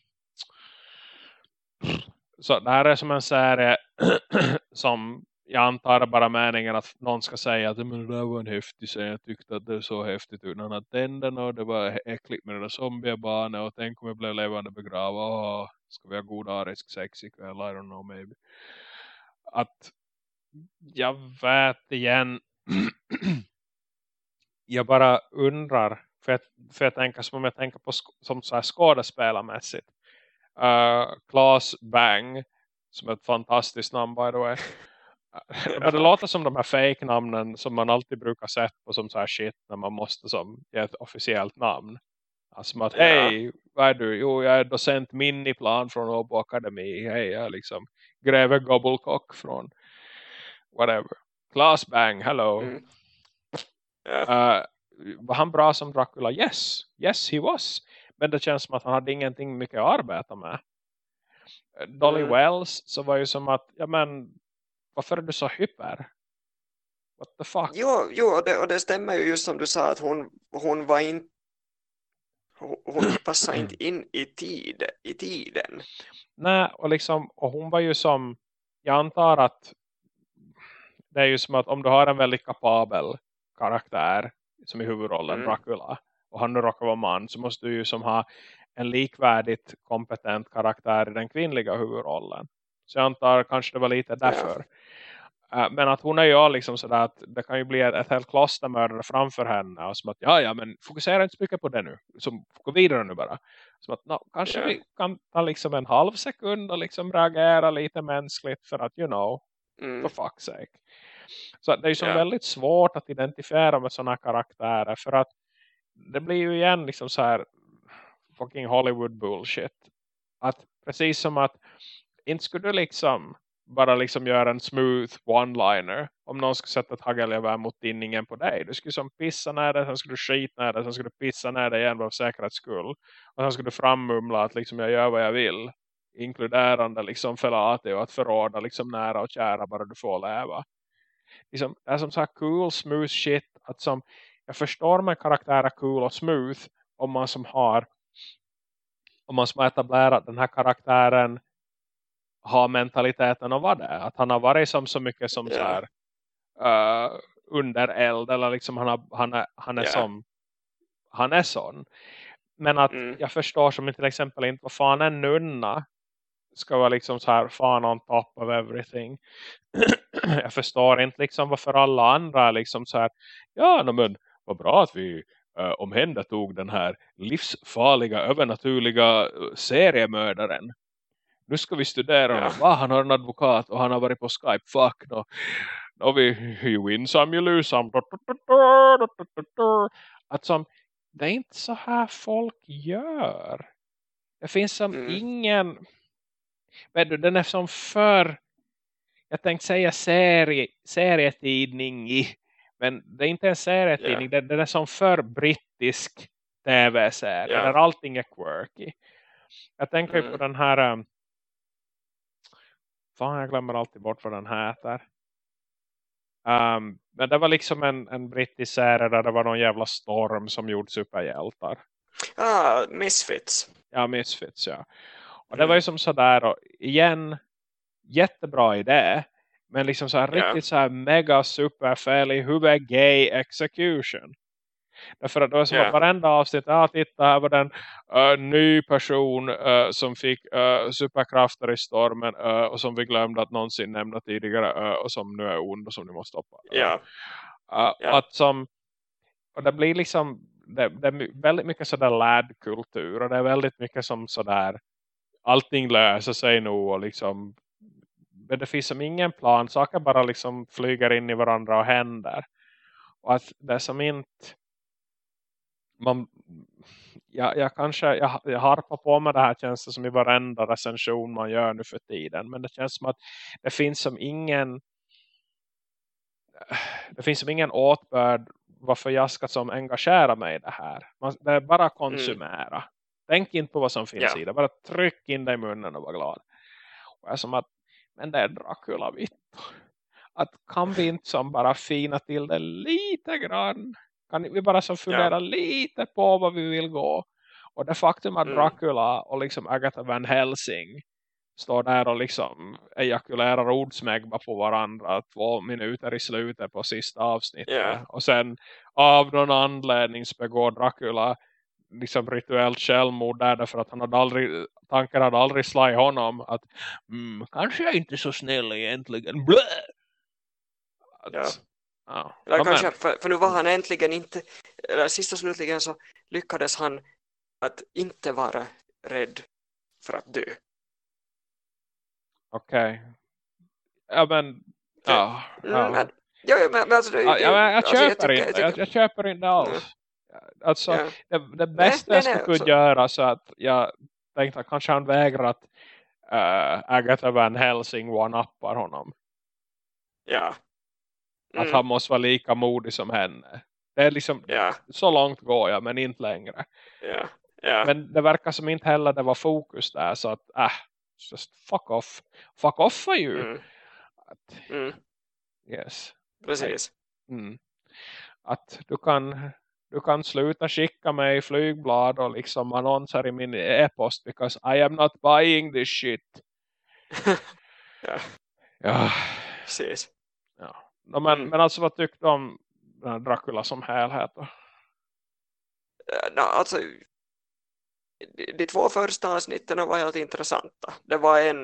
så det här är som en serie som jag antar är bara meningen att någon ska säga att men det där var en häftig serie. Jag tyckte att det såg häftigt ut. Han hade tänderna och det var äckligt med den där zombiebanan och tänk om jag blev levande begravd oh, ska vi ha god arisk sex ikväll? I don't know maybe. Att jag vet igen jag bara undrar för jag, för jag tänker som om jag tänker på som så här skådespelarmässigt. Uh, Claes Bang som är ett fantastiskt namn by the way. Det låter som de här fake-namnen som man alltid brukar sett på som så här shit när man måste som ge ett officiellt namn. Alltså att, hej, vad är du? Jo, jag är docent Minniplan från Åbo Akademi. Hej, jag är liksom greve Gobblecock från whatever. Claes Bang, hello. Mm. Ja. Uh, var han bra som Dracula? Yes, yes he was. Men det känns som att han hade ingenting mycket att arbeta med. Dolly Mm. Wells så var ju som att, ja men varför är du så hyper? What the fuck? Jo, jo och, det, och det stämmer ju just som du sa att hon, hon var inte hon, passade inte in i, tid, i tiden. Nej, och liksom, och hon var ju som, jag antar att det är ju som att om du har en väldigt kapabel karaktär som i huvudrollen Mm. Dracula och han nu råkar vara man så måste du ju som ha en likvärdigt kompetent karaktär i den kvinnliga huvudrollen. Så jag antar kanske det var lite därför. Eh, Men att hon är ju liksom sådär att det kan ju bli ett, ett helt kloster mördare framför henne. Och som att ja, ja, men fokusera inte så mycket på det nu. Så gå vidare nu bara. Som att no, kanske Ja. vi kan ta liksom en halv sekund och liksom reagera lite mänskligt för att you know, Mm. for fuck's sake. Så det är ju så Ja. väldigt svårt att identifiera med sådana karaktärer för att det blir ju igen liksom så här fucking Hollywood bullshit. Att precis som att inte skulle du liksom bara liksom göra en smooth one-liner om någon skulle sätta ett hagelgevär mot tinningen på dig. Du skulle som pissa ner det, sen skulle du skita ner det, sen skulle du pissa ner det igen för säkerhets skull. Och sen skulle du frammumla att liksom jag gör vad jag vill. Inkluderande liksom förlate och att förråda liksom nära och kära bara du får leva. Liksom, det är som så här cool, smooth shit. Att som, jag förstår med karaktärer cool och smooth om man som har om man som har etablerat den här karaktären har mentaliteten av vad det är. Att han har varit som så mycket som Ja. så här uh, under eld eller liksom han, har, han är, han är Ja. som han är sån. Men att Mm. jag förstår som till exempel inte vad fan en nunna ska vara liksom så här fan on top of everything. jag förstår inte liksom varför alla andra är liksom så här ja no, men vad bra att vi uh, omhändertog den här livsfarliga övernaturliga uh, seriemördaren. Nu ska vi studera Ja. honom. Va, han har en advokat och han har varit på Skype. Fuck no. no vi, you win some, you lose some. Att som, det är inte så här folk gör. Det finns som Mm. ingen... Vet du, den är som för... Jag tänkte säga serie, serietidning i... Men det är inte en serietidning. Den, den är som för brittisk tv-serie. Ja. Där allting är quirky. Jag tänker Mm. på den här... Um, fan, jag glömmer alltid bort vad den heter. Um, men det var liksom en, en brittisk serie där det var någon jävla storm som gjorde superhjältar. Ah, Misfits. Ja, Misfits, ja. Och det Mm. var ju som sådär, och igen, jättebra idé. Men liksom så här Ja. riktigt så här mega superfel i huvud gay execution. Därför att det var som Ja. att varenda avsnitt, ja titta här var den uh, ny person uh, som fick uh, superkrafter i stormen uh, och som vi glömde att någonsin nämna tidigare och som nu är ond och som ni måste stoppa. Ja. Att som, och det blir liksom det, det är väldigt mycket sådär lad-kultur och det är väldigt mycket som sådär allting löser sig nog och liksom men det finns som ingen plan saker bara liksom flyger in i varandra och händer och att det som inte man jag, jag kanske jag, jag harpar på med det här känns det som i varenda recension man gör nu för tiden men det känns som att det finns som ingen det finns som ingen åtbörd varför jag ska som engagera mig i det här. Man, det är bara konsumera. Tänk inte på vad som finns Ja. i det. Bara tryck in det i munnen och var glad. Och jag som att, men det är Dracula vitt. Att kan vi inte som bara fina till det lite grann? Kan vi bara som fundera lite på vad vi vill gå? Och det faktum att Mm. Dracula och liksom Agatha Van Helsing står där och liksom ejakulerar ordsmägba på varandra två minuter i slutet på sista avsnittet. Ja. Och sen av någon anledning så begår Dracula liksom rituellt självmord där därför att han hade aldrig, tanken hade aldrig slagit honom att mm, kanske jag är inte så snäll egentligen. Blä! Att, Ja. ja. Kanske, för, för nu var han äntligen inte, eller sist och slutligen så lyckades han att inte vara rädd för att dö. Okej. Ja men ja, Mm, ja. men, ja, ja, men, alltså, det, Ja, men jag alltså, köper tycker- inte. Jag, jag köper inte alls. Alltså, ja, det, det bästa nej, jag skulle nej, kunna så- göra så att jag tänkte att kanske han vägrar att uh, Agatha Van Helsing one-uppar honom. ja. Att Mm, han måste vara lika modig som henne. Det är liksom, ja, så långt går jag men inte längre. ja, ja. Men det verkar som inte heller det var fokus där så att äh, just fuck off. Fuck off för you. Mm. Att, Mm. yes. Precis. Mm. Att du kan du kan sluta skicka mig flygblad och liksom annonser i min e-post because I am not buying this shit. ja, Ja. precis. ja. No, men, Mm. men alltså vad tyckte du om Dracula som helhet då? Eh, nå, alltså, de, de två första avsnitten var helt intressanta. Det var en...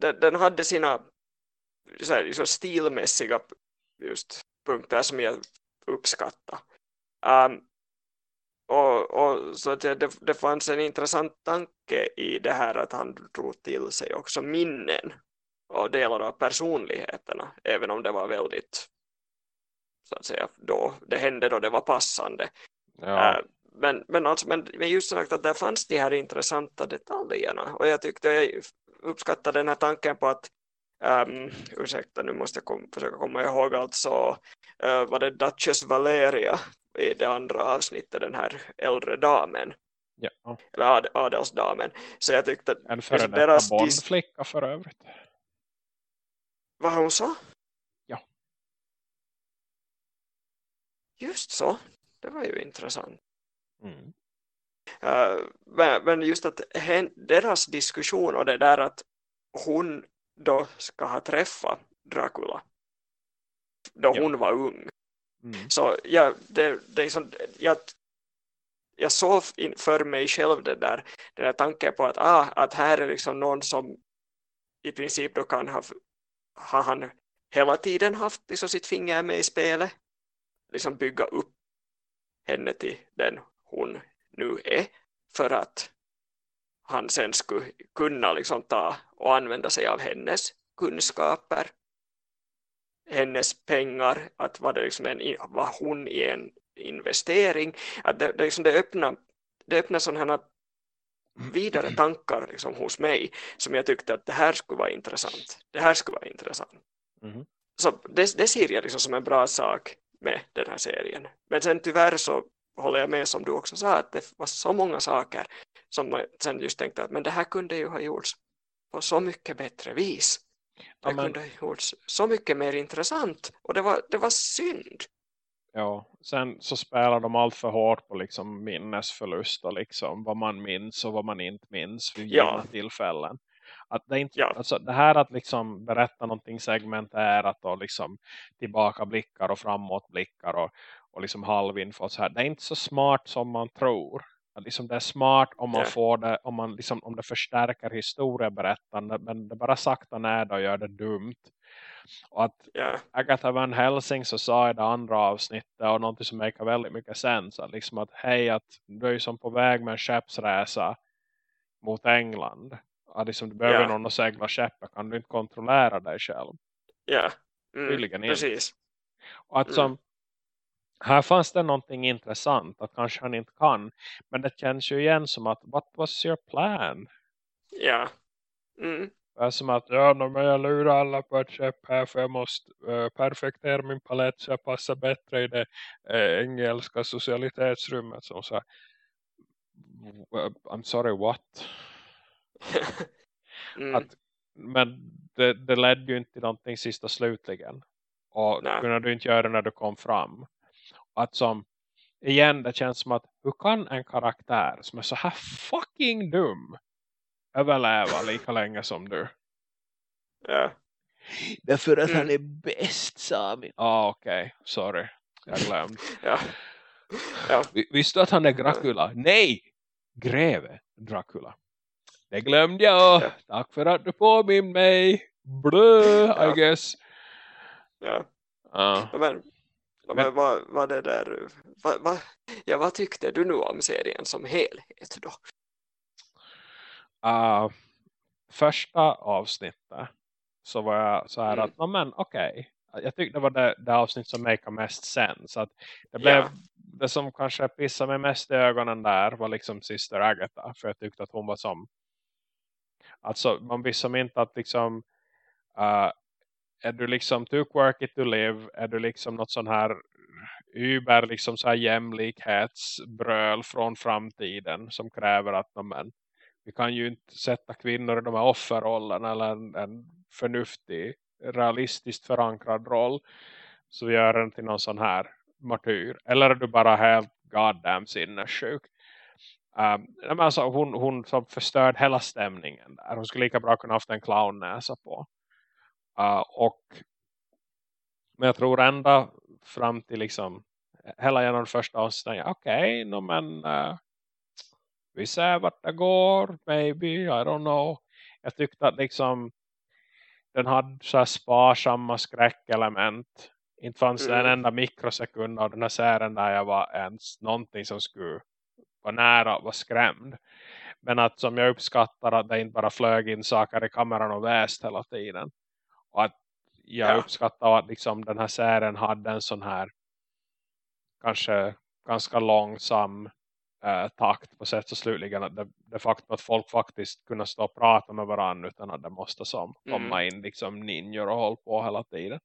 Den, den hade sina så här, så stilmässiga just punkter som jag uppskattade. Um, och, och så att det, det fanns en intressant tanke i det här att han drog till sig också minnen och delar av personligheterna även om det var väldigt så att säga då det hände då det var passande Ja. Äh, men, men, alltså, men, men just sagt att där fanns de här intressanta detaljerna och jag tyckte jag uppskattade den här tanken på att um, ursäkta nu måste jag kom, försöka komma ihåg alltså uh, var det Duchess Valeria i det andra avsnittet den här äldre damen ja. eller ad, adelsdamen så jag tyckte En före just detta deras Bondflicka för övrigt. vad hon sa? Ja. Just så, det var ju intressant Mm. Uh, men, men just att hen, deras diskussion och det där att hon då ska ha träffat Dracula då Ja. hon var ung. Mm. Så ja, det, det är som, jag, jag såg för mig själv det där, den där tanken på att, ah, att här är liksom någon som i princip då kan ha, har han hela tiden haft liksom sitt finger med i spelet. Liksom bygga upp henne till den hon nu är för att han sen skulle kunna liksom ta och använda sig av hennes kunskaper hennes pengar att var det liksom en, var hon i en investering. Att det, det, liksom det öppnar det öppnar sådana vidare tankar liksom hos mig som jag tyckte att det här skulle vara intressant. Det här skulle vara intressant. Mhm. så det, det ser jag liksom som en bra sak med den här serien. Men sen tyvärr så håller jag med som du också sa att det var så många saker som man sen just tänkte att men det här kunde ju ha gjorts på så mycket bättre vis det Ja, kunde ha gjorts så mycket mer intressant och det var, det var synd Ja, sen så spelar de allt för hårt på liksom minnesförlust och liksom vad man minns och vad man inte minns vid Ja. givna tillfällen. Att det, är inte, Ja. alltså det här att liksom berätta någonting segmenterat och liksom tillbakablickar och framåtblickar och, och liksom halvinfo så här. Det är inte så smart som man tror. Liksom det är smart om man Ja. får det, om, man liksom, om det förstärker historieberättandet men det bara sakta det och gör det dumt. Och att ja, Agatha Van Helsing så sa i det andra avsnittet och någonting som makar väldigt mycket sens att liksom att hej att du är som på väg med en skeppsresa mot England att liksom du behöver Ja. någon att segla skeppet kan du inte kontrollera dig själv ja. Mm, precis och att Mm. som här fanns det någonting intressant att kanske han inte kan men det känns ju igen som att what was your plan ja mm, Det är som att ja, men jag lurar alla på ett skepp här för jag måste uh, perfektera min palett så jag passar bättre i det uh, engelska socialitetsrummet. Som så här, "Uh, I'm sorry, what? mm, Att, men det, det ledde ju inte till någonting sista slutligen. Och Nej. kunde du inte göra när du kom fram. Att som, igen det känns som att hur kan en karaktär som är så här fucking dum överleva lika länge som du? ja, Därför att Mm. han är bäst, Sami. Ja, ah, okej. Sorry. Jag glömde. ja, ja, Vi- Visste du att han är Dracula? Nej! Greve Dracula. Det glömde jag. Ja. Tack för att du påminn mig. Blö, Ja. I guess. ja. Ja. Men, Men- vad, vad det där vad, vad, ja, vad tyckte du nu om serien som helhet då? Ah, första avsnittet så var jag så här Mm. att, "Nå, men okej. Jag tyckte det var det, det avsnitt som make mest sens. Att det, blev, Ja. det som kanske pissade mig mest i ögonen där var liksom Sister Agatha. För jag tyckte att hon var som... Alltså man visste som inte att liksom... Uh, är du liksom too quirky to live? Är du liksom något sån här über liksom så här jämlikhetsbröl från framtiden som kräver att men, vi kan ju inte sätta kvinnor i de här offerrollerna eller en, en förnuftig, realistiskt förankrad roll. Så vi gör den till någon sån här martyr. Eller är du bara helt goddamn sinnessjuk. Um, alltså, hon, hon som förstörde hela stämningen där. Hon skulle lika bra kunna haft en clownnäsa på. Uh, och men jag tror ända fram till liksom hela genom första avsnittet. Okej, okay, no, men uh, vi ser vart det går. Maybe, I don't know. Jag tyckte att liksom den hade så här sparsamma skräckelement. Inte fanns mm. en enda mikrosekund av den här serien där jag var ens någonting som skulle vara nära att vara skrämd. Men att som jag uppskattar att det inte bara flög in saker i kameran och väst hela tiden. Och att jag ja. uppskattar att liksom den här serien hade en sån här kanske ganska långsam eh, takt på sätt så slutligen att det, det faktum att folk faktiskt kunde stå och prata med varandra utan att det måste som mm. komma in liksom ninjor och hålla på hela tiden.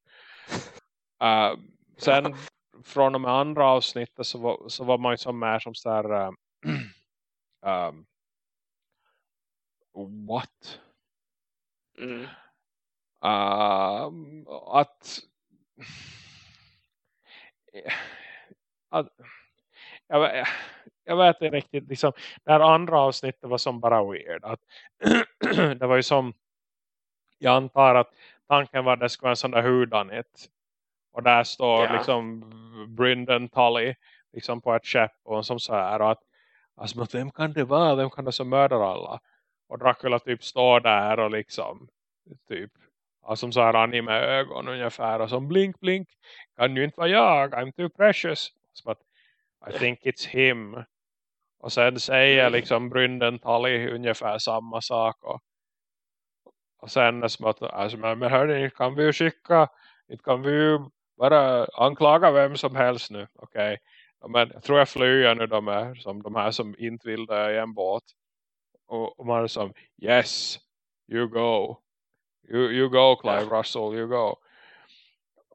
Uh, sen från och med andra avsnittet så var, så var man ju som mer som så här uh, um, what? Mm. Uh, att, att jag, jag vet inte riktigt liksom, det här andra avsnittet var som bara weird att det var ju som jag antar att tanken var att det skulle vara en sån där hudanit och där står ja. liksom Brynden Tully liksom på ett skepp och som så här och att alltså, vem kan det vara? Vem kan det som mördar alla? Och Dracula typ står där och liksom typ har som så här anime-ögon ungefär och som blink blink kan ju inte vara jag, I'm too precious att I think it's him och sen säger liksom Brynden Tully ungefär samma sak och, och sen som att alltså, men hörni, kan vi ju skicka inte kan vi ju bara anklaga vem som helst nu. Okej. Okay. Men jag tror jag flyger nu de är som de här som inte vill dö i en båt. Och, och man är som, yes, you go. You, you go Clive Russell, you go.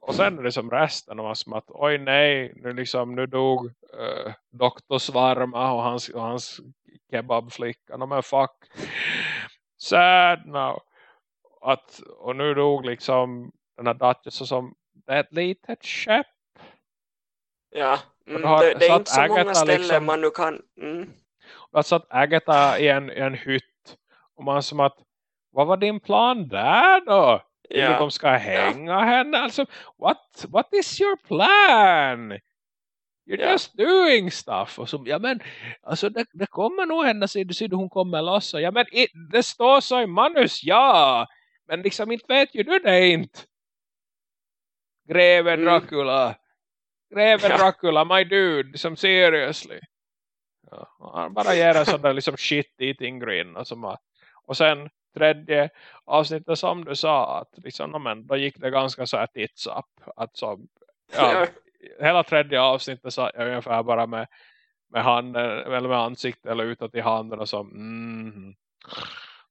Och sen är det som resten man som att, oj nej, nu, liksom, nu dog uh, Dr. Svarma och hans, och hans kebabflicka. No, men fuck. Sad now. Att, och nu dog liksom den här Duchess som ett litet skepp. Ja, mm, har, det, det, är inte så Agatha många ställen liksom, man nu kan... Mm. Jag satt Agatha i en, i en hytt. Och man som att, vad var din plan där då? Ja. de ska hänga ja. henne? Alltså, what, what is your plan? You're ja. just doing stuff. Och så, ja men, alltså det, det kommer nog hända sig, så hon kommer loss. Ja men, it, det står så i manus, ja. Men liksom inte vet ju du det inte. Greven mm. Dracula. Greven ja. Dracula, my dude. Som seriously. Ja, han bara ger en sån där liksom shit-eating grin. Och, och sen tredje avsnittet som du sa. Att liksom, men, då gick det ganska så här tits up. Att så, ja, hela tredje avsnittet sa jag ungefär bara med, med handen eller med ansiktet eller utåt i handen och så mm,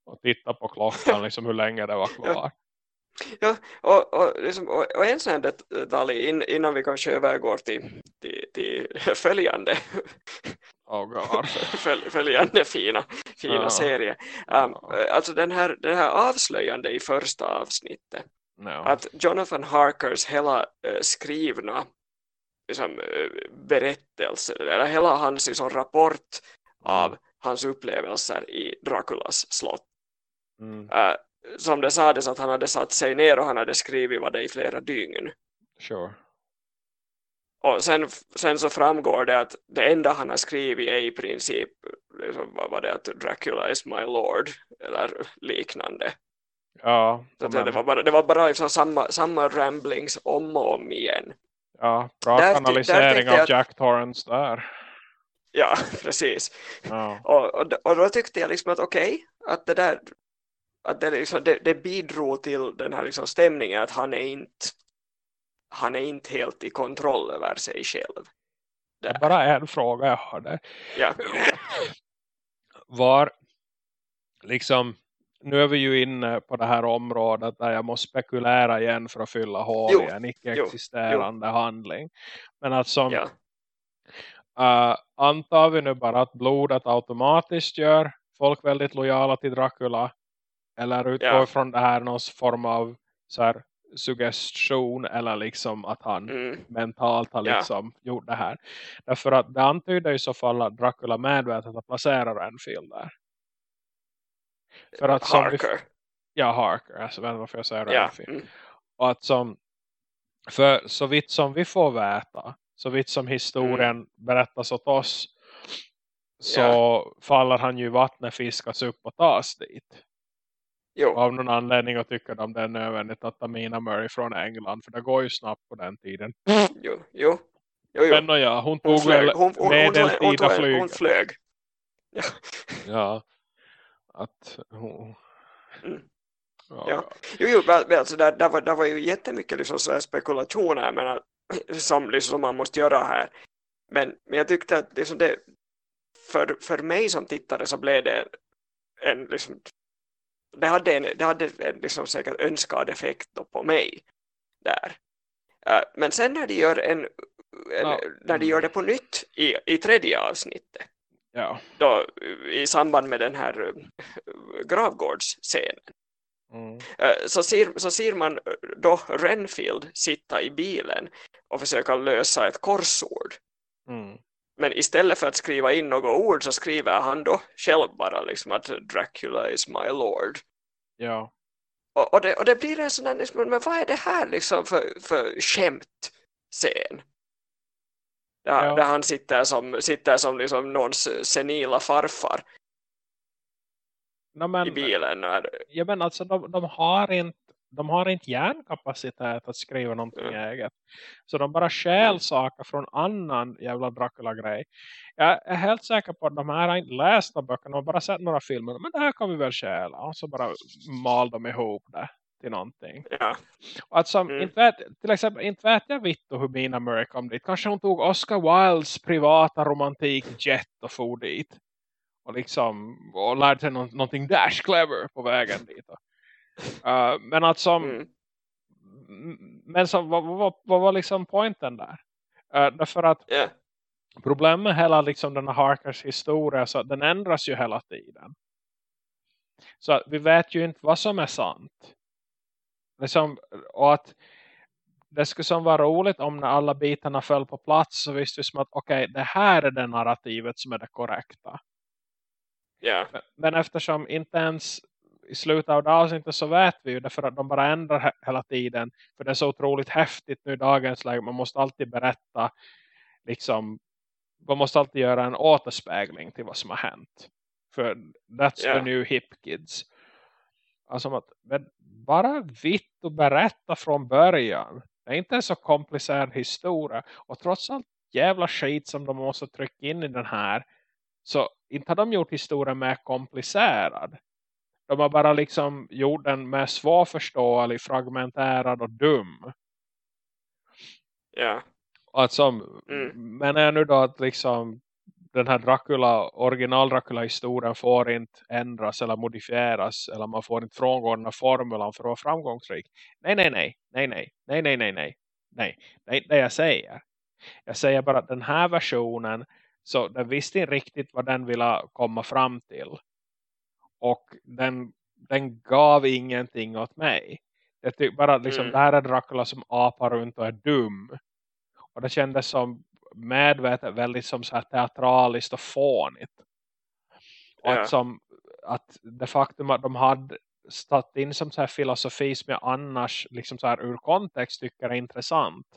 och titta på klockan liksom hur länge det var kvar. Ja, och, och, liksom, och, och en sån detalj in, innan vi kanske övergår till, till, till följande oh följande fina, fina ja. serie. Um, alltså den här, den här avslöjande i första avsnittet no. att Jonathan Harkers hela uh, skrivna liksom, uh, berättelse eller hela hans liksom, rapport av mm. hans upplevelser i Draculas slott mm. uh, som det sades att han hade satt sig ner och han hade skrivit vad det i flera dygn. Sure. Och sen, sen så framgår det att det enda han har skrivit är i princip liksom, vad var det att Dracula is my lord eller liknande. Ja. Så men... det var bara, det var bara liksom samma, samma ramblings om och om igen. Ja, bra där, kanalisering där av Jack Torrance där. Ja, precis. Ja. Och, och, och då tyckte jag liksom att okej, okay, att det där att det, liksom, det, det bidrog till den här liksom stämningen att han är inte han är inte helt i kontroll över sig själv. Det är bara en fråga jag har där. Ja. Var liksom nu är vi ju inne på det här området där jag måste spekulera igen för att fylla hål i en icke-existerande handling. Men alltså ja. uh, antar vi nu bara att blodet automatiskt gör folk väldigt lojala till Dracula. Eller utgår Ja. från det här någon form av så här, suggestion. Eller liksom att han Mm. mentalt har Ja. liksom gjort det här. Därför att det antyder i så fall att Dracula medvetet att placera Renfield där. För att som vi, Harker. ja, Harker. Alltså, vet varför jag säger Ja. Renfield. Mm. Och att som, för så vitt som vi får veta, så vitt som historien Mm. berättas åt oss, så Ja. faller han ju i vattnet, fiskas upp och tas dit. Jo. Av någon anledning och tycker de det är nödvändigt att ta Mina Murray från England, för det går ju snabbt på den tiden. Jo. Jo. Jo. jo. Men ja, hon Hon tog flög. väl Hon, hon, hon, hon, medeltida hon, hon, flyg. hon flög. Ja. Ja, att hon... Mm. Ja, Ja. Jo, jo men, alltså där, där, var, där var ju jättemycket liksom så här spekulationer men, att- som, liksom, som man måste göra här. Men, men jag tyckte att liksom det, för, för mig som tittare så blev det en, liksom, det hade en, det hade en liksom säkert önskad effekt på mig där. Eh, men sen när de gör en, en Ja, när de gör det på nytt i, i tredje avsnittet ja. då, i samband med den här uh, gravgårdsscenen Mm. Eh, så ser, så ser man eh, då Renfield sitta i bilen och försöka lösa ett korsord. Mm. Men istället för att skriva in något ord så skriver han då själv bara liksom att Dracula is my lord. Ja. Och, och, det, och det blir en sån där, liksom, men vad är det här liksom för, för skämt scen? Där, Ja. där han sitter som, sitter som liksom någons senila farfar No, men, i bilen. Ja, men alltså de, de har inte de har inte hjärnkapacitet att skriva någonting Mm. eget. Så de bara Mm. saker från annan jävla Dracula-grej. Jag är helt säker på att de här har inte läst de böckerna och bara sett några filmer. Men det här kan vi väl stjäla. Och så bara mal de ihop det till någonting. Ja. Och att som, Mm. inte vet, till exempel, inte vet jag vitt hur Mina Murray kom dit. Kanske hon tog Oscar Wildes privata romantik jet och for dit. Och liksom, och lärde sig nå- någonting dash clever på vägen dit. Uh, men att som, Mm. men som, vad, vad, vad var liksom poängen där? Uh, därför att Ja. problemet med hela liksom den här Harkers historia så den ändras ju hela tiden. Så att vi vet ju inte vad som är sant. Liksom, och att det skulle som vara roligt om när alla bitarna föll på plats så visste vi som att okej, det här är det narrativet som är det korrekta. Men, men eftersom inte ens i slutet av avsnittet så vet vi ju därför att de bara ändrar he- hela tiden. För det är så otroligt häftigt nu i dagens läge. Man måste alltid berätta liksom man måste alltid göra en återspegling till vad som har hänt. För that's Ja. the new hip kids. Alltså att bara vitt och berätta från början. Det är inte en så komplicerad historia. Och trots allt jävla skit som de måste trycka in i den här. Så inte har de gjort historien mer komplicerad. De har bara liksom gjort den med svårförståelig, fragmenterad och dum. Ja. Att som, mm. Men är nu då att liksom den här Dracula, original Dracula-historien får inte ändras eller modifieras. Eller man får inte frångå den här formulan för att vara framgångsrik. Nej, nej, nej. Nej, nej, nej, nej, nej, nej. Nej, nej, är inte det jag säger. Jag säger bara att den här versionen så den visste inte riktigt vad den ville komma fram till. Och den, den gav ingenting åt mig. Jag tycker bara liksom, Mm. det här är Dracula som apar runt och är dum. Och det kändes som medvetet väldigt som så här teatraliskt och fånigt. Och Ja. att, som, att det faktum att de hade satt in som så här filosofi som jag annars liksom så här ur kontext tycker är intressant.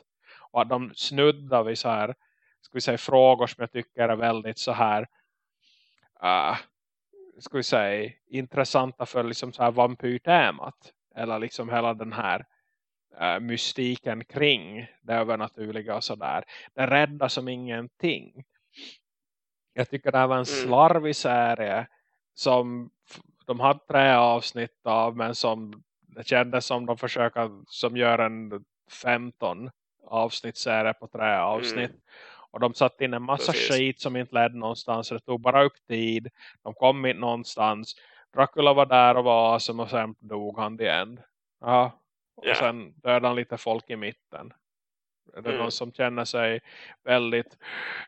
Och att de snuddar vid så här ska vi säga frågor som jag tycker är väldigt så här uh, ska vi säga intressanta för liksom så här vampyrtemat. Eller liksom hela den här uh, mystiken kring det övernaturliga och sådär. Det räddar som ingenting. Jag tycker det här var en Mm. slarvig serie som de hade tre avsnitt av men som det kändes som de försöker som gör en 15 avsnittsserie på tre avsnitt. Mm. Och de satt in en massa Precis. skit som inte ledde någonstans. Det tog bara upp tid. De kom inte någonstans. Dracula var där och var som och sen dog han the end. Ja. Och Ja. sen dödade han lite folk i mitten. Är det Mm. någon som känner sig väldigt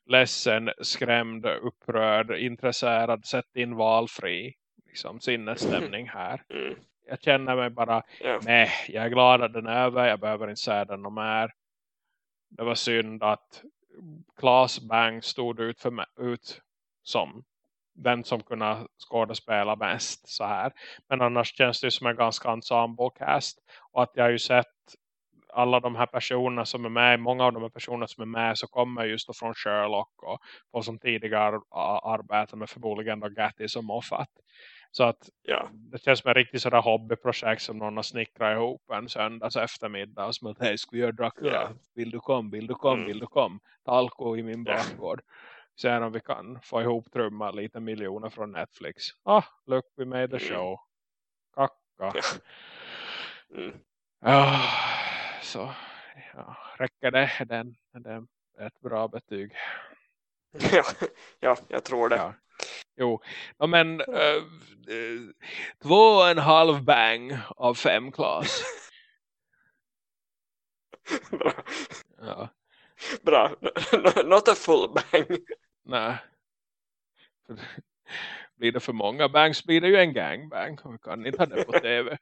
ledsen, skrämd, upprörd, intresserad, sätt in valfri liksom, sinnesstämning här. Mm. Jag känner mig bara, Ja. nej, jag är glad att den är över, jag behöver inte säga den om mer. Det var synd att Claes Bang stod ut, för mig, ut som den som kunde skådespela mest så här. Men annars känns det som en ganska ensemble cast. Och att jag har ju sett alla de här personerna som är med, många av de här personerna som är med så kommer just då från Sherlock och, och som tidigare arbetar med förmodligen då Gattis och Moffat. Så att Ja. det känns som en riktigt sådär hobbyprojekt som någon har snickrat ihop en söndags eftermiddag och som att hej ska vi göra Dracula? Ja. Vill du kom, vill du kom, Mm. vill du kom? Ta alko i min Ja. bakgård. Sen om vi kan få ihop trumma lite miljoner från Netflix. Ah, look we made the Mm. show. Kacka. Ja. Mm. Ja, så ja, räcker det den, den ett bra betyg. Ja. ja, jag tror det. Ja. Jo, ja, men äh, äh, två och en halv bang av fem Klas. Bra. Ja, Bra. Not a full bang. nej. Blir det för många bangs blir det ju en gangbang. Vi kan inte ha det på tv.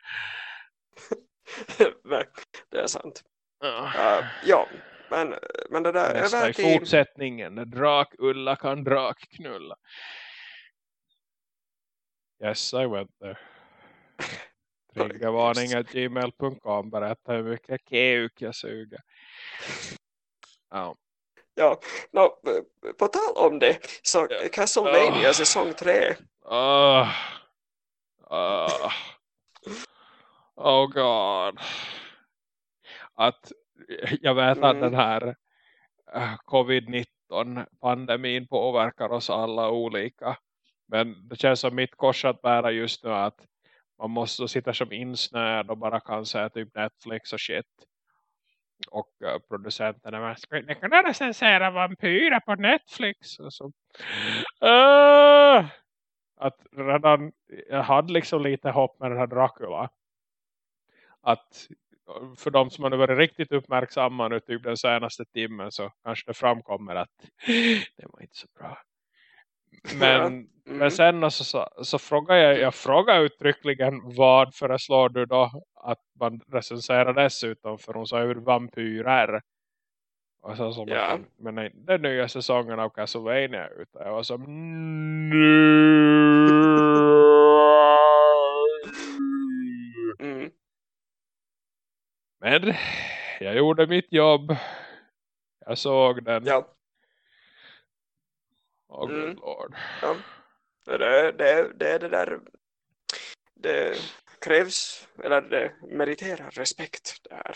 Det är sant. Ja. Uh, ja, men, men det där Nästa över i till... fortsättningen. Drak-Ulla kan drak-knulla. Yes, I went there. Triggervarningar gmail.com berättar hur mycket keuk jag suger. Ja. Ja, no, på tal om det så Ja. Castlevania Ah. säsong 3 Uh, uh, oh god. Att jag vet att Mm. den här eh, covid-19 pandemin påverkar oss alla olika. Men det känns som mitt kors att bära just nu att man måste sitta som insnöad och bara kan säga typ Netflix och shit. Och uh, producenterna bara, ska ni kunna recensera vampyrer på Netflix? Och så, uh, att redan, jag hade liksom lite hopp med den här Dracula. Att för de som har varit riktigt uppmärksamma nu typ den senaste timmen så kanske det framkommer att det var inte så bra. Men, Mm. men sen så, så, så frågar jag, jag frågar uttryckligen vad föreslår du då att man recenserar dessutom för hon sa ju vampyrer. Och så som Ja. att, men nej, den nya säsongen av Castlevania ute. Jag var som nu. mm. Men jag gjorde mitt jobb. Jag såg den. Ja, Oh Mm. lord. ja. Det, det, det, är det där det krävs eller det meriterar respekt det här.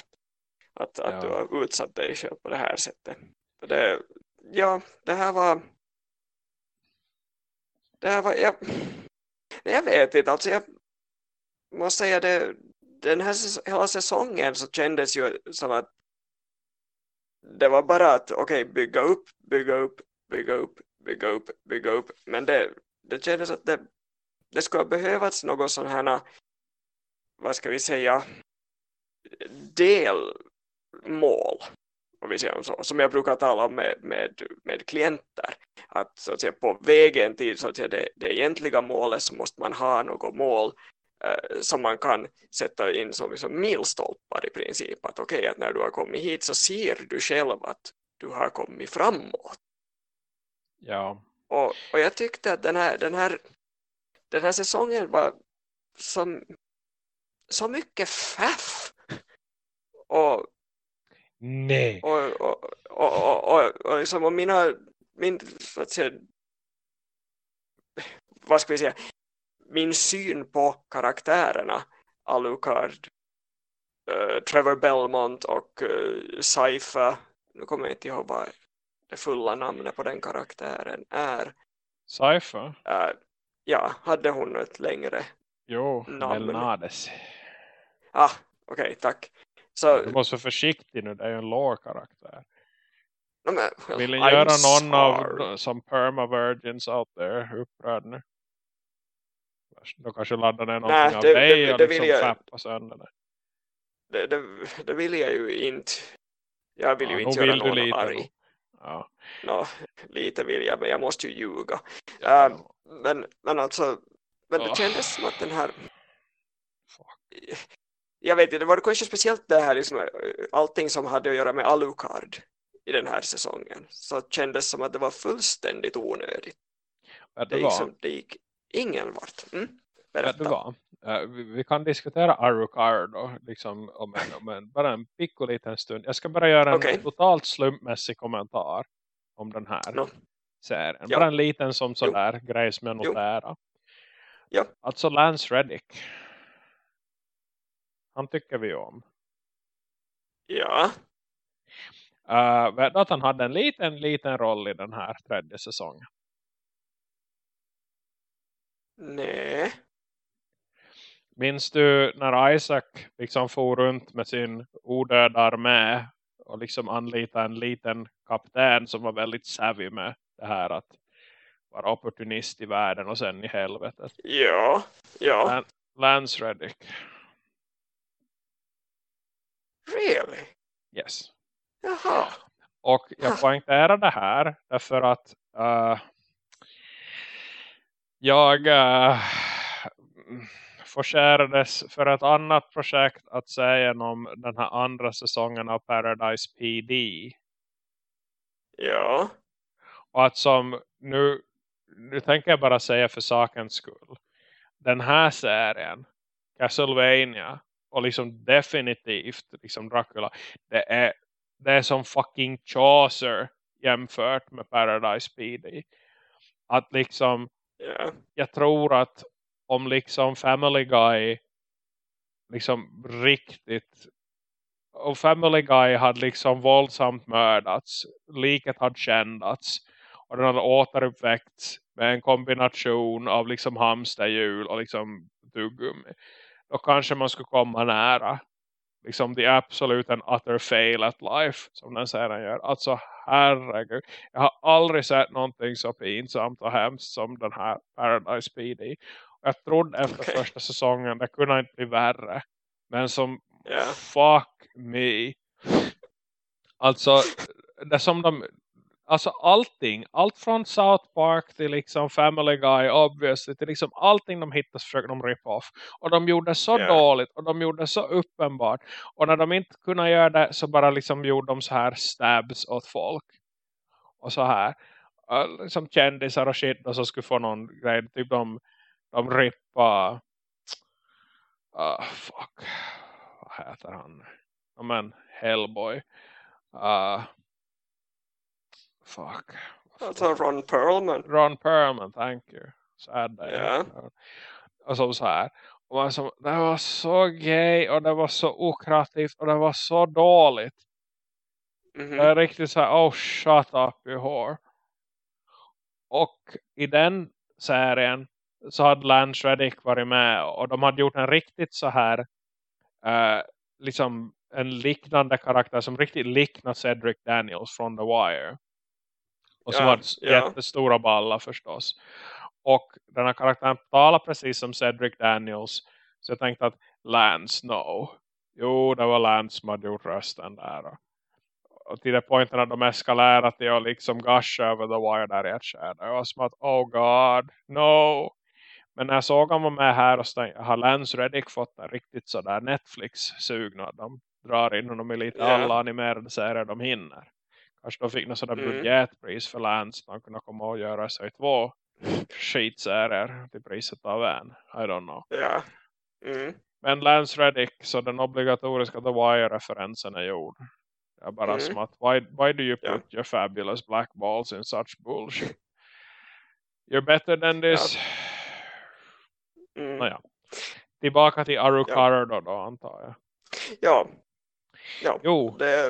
Att, att Ja. du har utsatt dig själv på det här sättet. Det, ja, det här var det här var jag, jag vet inte, alltså jag måste säga det den här hela säsongen så kändes ju som att det var bara att okej bygga upp, bygga upp, bygga upp, bygga upp, bygga upp. Men det, det kändes att det, det skulle ha behövts någon sån här vad ska vi säga delmål om vi säger så, som jag brukar tala om med, med, med klienter. Att, så att säga, på vägen till så att säga, det, det egentliga målet så måste man ha något mål eh, som man kan sätta in som liksom milstolpar i princip. Att okej att när du har kommit hit så ser du själv att du har kommit framåt. Ja. och, och jag tyckte att den här, den här, den här säsongen var som, så mycket faff. Och, Nej. och, och, och, och, och, och, liksom, och mina, min, så att säga, vad ska vi säga, min syn på karaktärerna, Alucard, eh, Trevor Belmont och uh, Saifa, nu kommer jag inte ihåg vad det fulla namnet på den karaktären är. Cypher? Eh, ja, hade hon ett längre Jo, Namn. Melnades. Ah, okej, tack. Så, Du måste vara försiktig nu, det är ju en lore-karaktär. no, men, well, Vill ni I'm göra någon sorry. av som perma-virgins out there upprörd nu? Då kanske laddar ner någonting Nej, av det- dig det- och det liksom vill jag- fappa sönder det. Det, det, det vill jag ju inte Jag vill Ja, ju inte göra vill någon arg. Ja. Nå, lite vill jag, men jag måste ju ljuga. Ja, Äh, men, men alltså, men det Åh. kändes som att den här, fuck. jag vet inte, det var kanske speciellt det här, liksom, äh, allting som hade att göra med Alucard i den här säsongen, så kändes som att det var fullständigt onödigt. Det du gick, vad? som, det gick ingen vart. Mm? Vet Berätta. vad? Eh, vi, vi kan diskutera Arucard då, liksom om en, om en, bara en liten stund. Jag ska bara göra en Okej. totalt slumpmässig kommentar om den här Nå. serien. Ja. Bara en liten som Jo. sådär grej som jag Jo. noterar. Ja. Alltså Lance Reddick. Han tycker vi om. Ja, Uh, vet du att han hade en liten, liten roll i den här tredje säsongen? nej. Minns du när Isaac liksom for runt med sin odöda armé och liksom anlitade en liten kapten som var väldigt savvy med det här att vara opportunist i världen och sen i helvetet. Ja, ja. Lan- Lance Reddick. Really? Yes. Jaha. Och jag poängterar det här därför att uh, jag uh, förskärades för ett annat projekt att säga igenom den här andra säsongen av Paradise PD. Ja. Och att som nu, nu tänker jag bara säga för sakens skull. Den här serien, Castlevania och liksom definitivt liksom Dracula, det är, det är som fucking Chaucer jämfört med Paradise PD. Att liksom, Ja. jag tror att om liksom Family Guy liksom riktigt och Family Guy hade liksom våldsamt mördats. Liket hade kändats. Och den hade återuppväckts med en kombination av liksom hamsterhjul och liksom tuggummi. Då kanske man skulle komma nära. Liksom the absolute and utter fail at life. Som den serien gör. Alltså herregud. Jag har aldrig sett någonting så pinsamt och hemskt som den här Paradise PD. Jag trodde efter Okej. första säsongen det kunde inte bli värre. Men som Ja. fuck me. Alltså, det som de, alltså allting, allt från South Park till liksom Family Guy, obviously, till liksom allting de hittar försöker de rip off. Och de gjorde så Ja. dåligt och de gjorde så uppenbart. Och när de inte kunde göra det så bara liksom gjorde de så här stabs åt folk. Och så här. Uh, liksom kändisar och shit och så skulle få någon grej. Typ de, de rippa uh, fuck. Vad heter han? Ja, men Hellboy. Uh, fuck. Alltså Ron Perlman. Ron Perlman thank you. Sad day Ja. och så, så här. Och man som, det var så gay och det var så okrativt och det var så dåligt. Mhm. det är riktigt så här oh shut up you whore. Och i den serien så hade Lance Reddick varit med och de hade gjort en riktigt så här eh, liksom en liknande karaktär som riktigt liknar Cedric Daniels från The Wire. Och så Ja, var det ja. jättestora ballar förstås. Och den här karaktären talar precis som Cedric Daniels. Så jag tänkte att Lance, no. Jo, det var Lance som hade gjort rösten där. Och, och till det pointen att de eskalerat till att liksom gusha över The Wire där i ett skärde. Jag var som att, oh god, no. Men när såg honom med här och stäng, har Lance Reddick fått en riktigt sådär Netflix-sugna. De drar in honom i lite Ja. alla animerade serier de hinner. Kanske de fick något sådär Mm. budgetpris för Lance. De kunde komma och göra sig två skitserier till priset av en. I don't know. Ja. Mm. Men Lance Reddick, så den obligatoriska The Wire-referensen är gjord. Jag bara Mm. som att, why, why do you put your fabulous black balls in such bullshit? You're better than this. Mm. Nåja. Tillbaka till Arucard då, då antar jag. Ja. Ja. Jo, Det,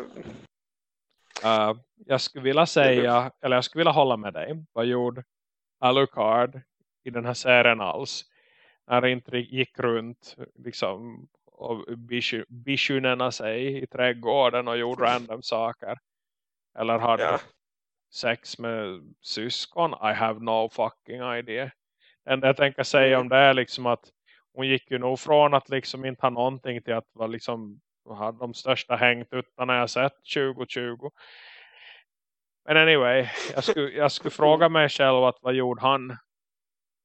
uh, jag skulle vilja säga, eller jag skulle vilja hålla med dig. Vad gjorde Alucard i den här serien alls? När det inte gick runt liksom och bishunerna sig i trädgården och gjorde random saker. Eller hade ja. sex med syskon. I have no fucking idea. Enda jag tänker säga om det är liksom att hon gick ju nog från att liksom inte ha någonting till att vara liksom har de största hängtuttarna jag sett 2020. Men anyway, jag skulle, jag skulle fråga mig själv att vad gjorde han?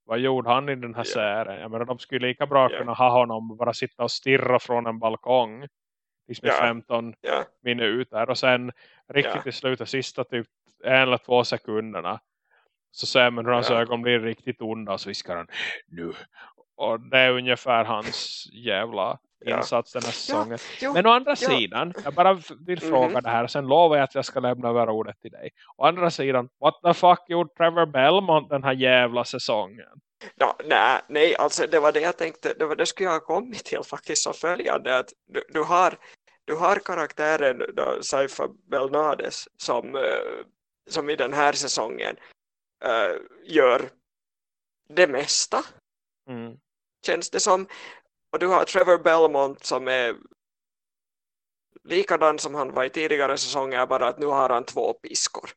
Vad gjorde han i den här yeah. serien? Jag menar, de skulle lika bra yeah. kunna ha honom och bara sitta och stirra från en balkong. Liksom yeah. 15 yeah. minuter. Och sen riktigt i slutet, sista typ en eller två sekunderna. Så hur hans yeah. ögon blir riktigt onda så viskar han nu. Och det är ungefär hans jävla insats den här säsongen. Ja, Men å andra ja. sidan, jag bara vill fråga mm -hmm. det här. Sen lovar jag att jag ska lämna över ordet till dig. Å andra sidan, what the fuck gjorde Trevor Belmont den här jävla säsongen? No, nej, nej, alltså det var det jag tänkte, det var det skulle jag ha kommit till faktiskt som följande. Att du, du, har, du har karaktären då, Saifa Belnades som, uh, som i den här säsongen uh, gör det mesta. Mm. Känns det som. Och du har Trevor Belmont som är likadan som han var i tidigare säsonger bara att nu har han två piskor.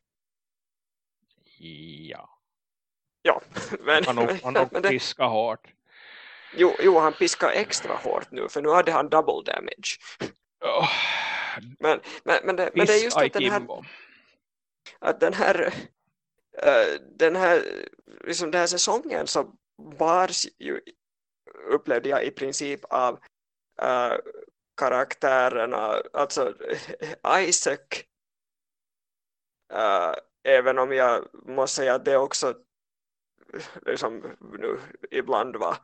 Ja. Ja, men... Han har han men det, piska hårt. Jo, jo, han piskar extra hårt nu för nu hade han double damage. Oh. Men, men, men, det, men det är just att den här... Att den här... Eh, den här, liksom den här säsongen så bars ju upplevde jag i princip av uh, karaktärerna, alltså Isaac uh, även om jag måste säga att det också liksom nu ibland var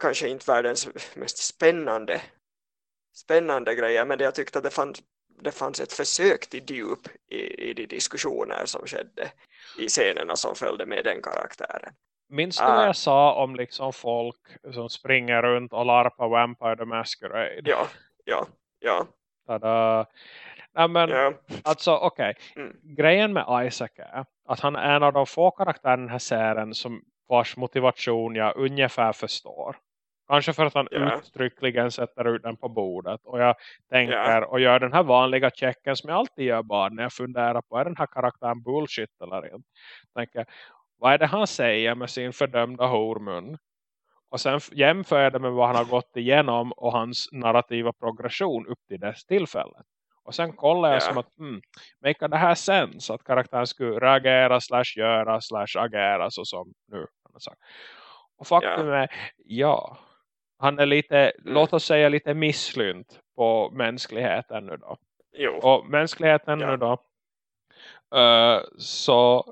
kanske inte världens mest spännande spännande grejer men jag tyckte att det fanns, det fanns ett försök till djup i, i de diskussioner som skedde i scenerna som följde med den karaktären. Minns du vad jag sa om liksom folk som springer runt och larpar Vampire the Masquerade? Ja, ja, ja. Tada. Nej, men ja. alltså okej. Okay. Mm. Grejen med Isaac är att han är en av de få karaktärerna i den här serien som vars motivation jag ungefär förstår. Kanske för att han yeah. uttryckligen sätter ut den på bordet. Och jag tänker yeah. och gör den här vanliga checken som jag alltid gör bara när jag funderar på är den här karaktären bullshit eller inte. Tänker, vad är det han säger med sin fördömda hormun? Och sen jämför jag det med vad han har gått igenom och hans narrativa progression upp till dess tillfället. Och sen kollar jag yeah. som att, mm, make det här sens? Att karaktären skulle reagera, slash göra, slash agera så som nu. Och faktum yeah. är, ja, han är lite, mm. låt oss säga lite misslynt på mänskligheten nu då. Jo. Och mänskligheten ja. nu då, uh, så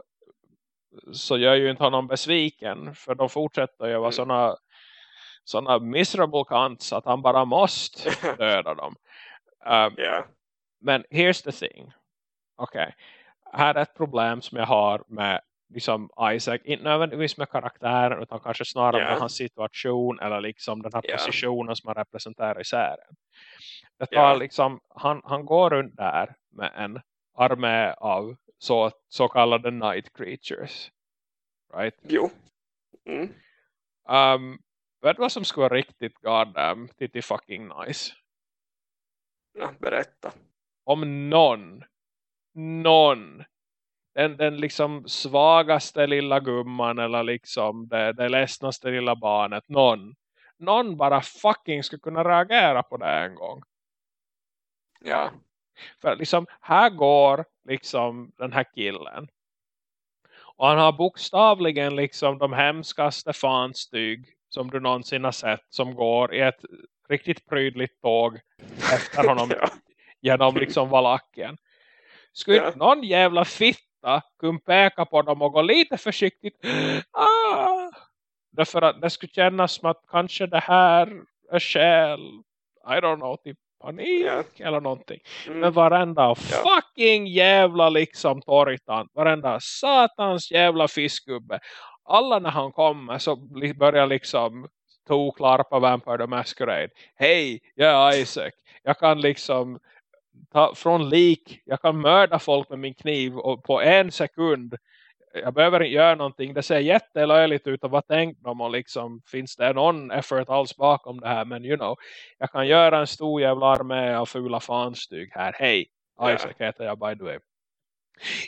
så gör ju inte honom besviken. För de fortsätter ju vara mm. sådana såna miserable cunts att han bara måste döda dem. Um, yeah. Men here's the thing. Okej. Okay. Här är ett problem som jag har med liksom Isaac. Inte nödvändigtvis med karaktären utan kanske snarare yeah. med hans situation eller liksom den här yeah. positionen som han representerar i serien. Det tar yeah. liksom, han, han går runt där med en armé av så, så kallade night creatures. Right? Jo. Mm. Um, vet du vad som skulle vara riktigt goddamn till fucking nice? Ja, berätta. Om någon, någon, den, den liksom svagaste lilla gumman eller liksom det, det ledsnaste lilla barnet, någon, någon bara fucking skulle kunna reagera på det en gång. Ja. För liksom, här går liksom den här killen. Och han har bokstavligen liksom de hemskaste fanstyg som du någonsin har sett. Som går i ett riktigt prydligt tåg efter honom ja. genom liksom valacken. Skulle ja. någon jävla fitta kunna peka på dem och gå lite försiktigt. Ah! Därför att det skulle kännas som att kanske det här är skäl. I don't know, typ panik eller någonting. Mm. Men varenda fucking jävla liksom torgtan, varenda satans jävla fiskgubbe. Alla när han kommer så börjar liksom toklarpa Vampire the Masquerade. Hej, jag är Isaac. Jag kan liksom ta från lik, jag kan mörda folk med min kniv och på en sekund jag behöver inte göra någonting. Det ser jättelöjligt ut och vad tänkte de och liksom finns det någon effort alls bakom det här. Men you know, jag kan göra en stor jävla armé av fula fanstyg här. Hej, yeah. Isaac heter jag by the way.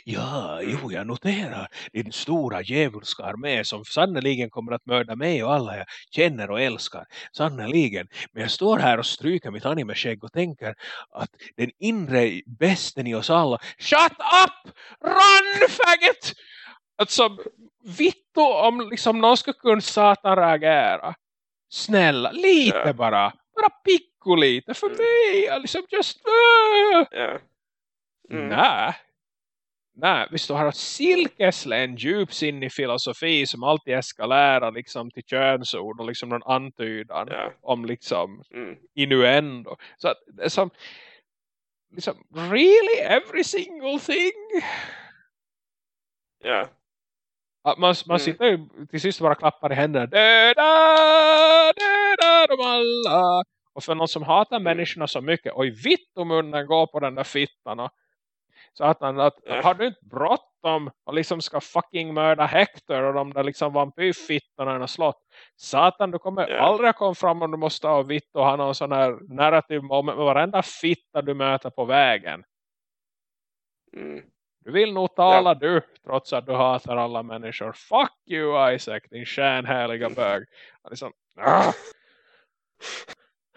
Ja, Mm. jo, jag noterar din stora djävulska armé som sannoliken kommer att mörda mig och alla jag känner och älskar. Sannoliken. Men jag står här och stryker mitt animeskägg och tänker att den inre bästen i oss alla. Shut up! Run, faggot! Alltså, vittu om liksom någon ska kunna satan reagera. Snälla, lite bara. Bara picko lite för Mm. mig. Liksom just... Uh. Ja. Mm. Nej. Nej, visst du har ett silkeslän djupsinnig filosofi som alltid eskalerar liksom till könsord och liksom någon antydan Ja. om liksom Mm. innuendo. Så att det är som liksom, really every single thing? Ja. Att man, man Mm. sitter ju till sist bara klappar i händerna. Döda, döda dem alla. Och för någon som hatar Mm. människorna så mycket. Oj, vitt om munnen går på den där fittan. Så att, han, att Ja. har du inte bråttom och liksom ska fucking mörda Hector och de där liksom vampyrfittarna i något slott. Satan, du kommer Ja. aldrig att komma fram om du måste ha vitt och ha någon sån här narrativ moment med varenda fitta du möter på vägen. Mm. Du vill nog tala du, trots att du hatar alla människor. Fuck you Isaac, din stjärnhärliga bög. Han Liksom, ah.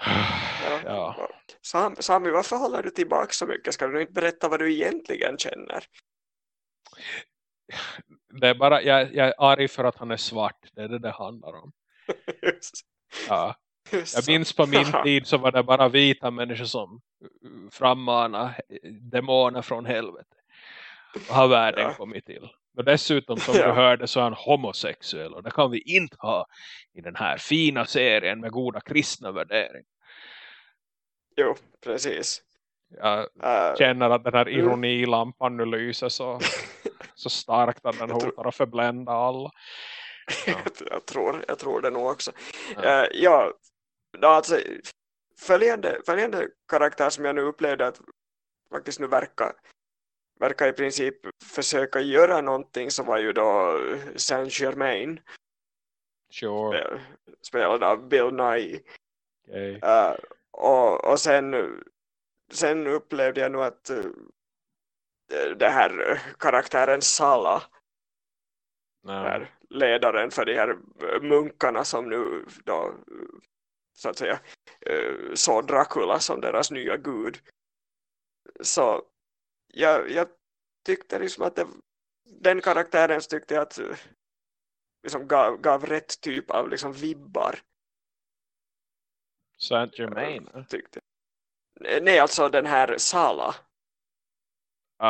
Ja. ja. Sam, Sami, varför håller du tillbaka så mycket? Ska du inte berätta vad du egentligen känner? Det är bara, jag, jag är arg för att han är svart. Det är det det handlar om. Ja. just Jag minns på min tid så var det bara vita människor som uh, frammana demoner från helvete. Och har världen Ja. kommit till. Och dessutom som Ja. du hörde så är han homosexuell. Och det kan vi inte ha i den här fina serien med goda kristna värderingar. Jo, precis. Jag Äh, känner att den här Mm. ironilampan nu lyser så, så starkt att den tror- hotar att förblända alla. Ja. jag, tror, jag tror det nog också. Ja. Ja, ja alltså, följande, följande karaktär som jag nu upplevde att faktiskt nu verkar, verkar i princip försöka göra någonting så var ju då Saint Germain Sure. spel, spelad av Bill Nye. Okay. Uh, och, och sen, sen upplevde jag nog att uh, det här uh, karaktären Sala No. ledaren för de här eh, munkarna som nu då eh, så att säga eh, såg Dracula som deras nya gud. Så jag, jag tyckte liksom att det, den karaktären tyckte jag att eh, liksom gav, gav rätt typ av liksom vibbar. Saint Germain. eh, Tyckte. Nej, alltså den här Sala, Uh,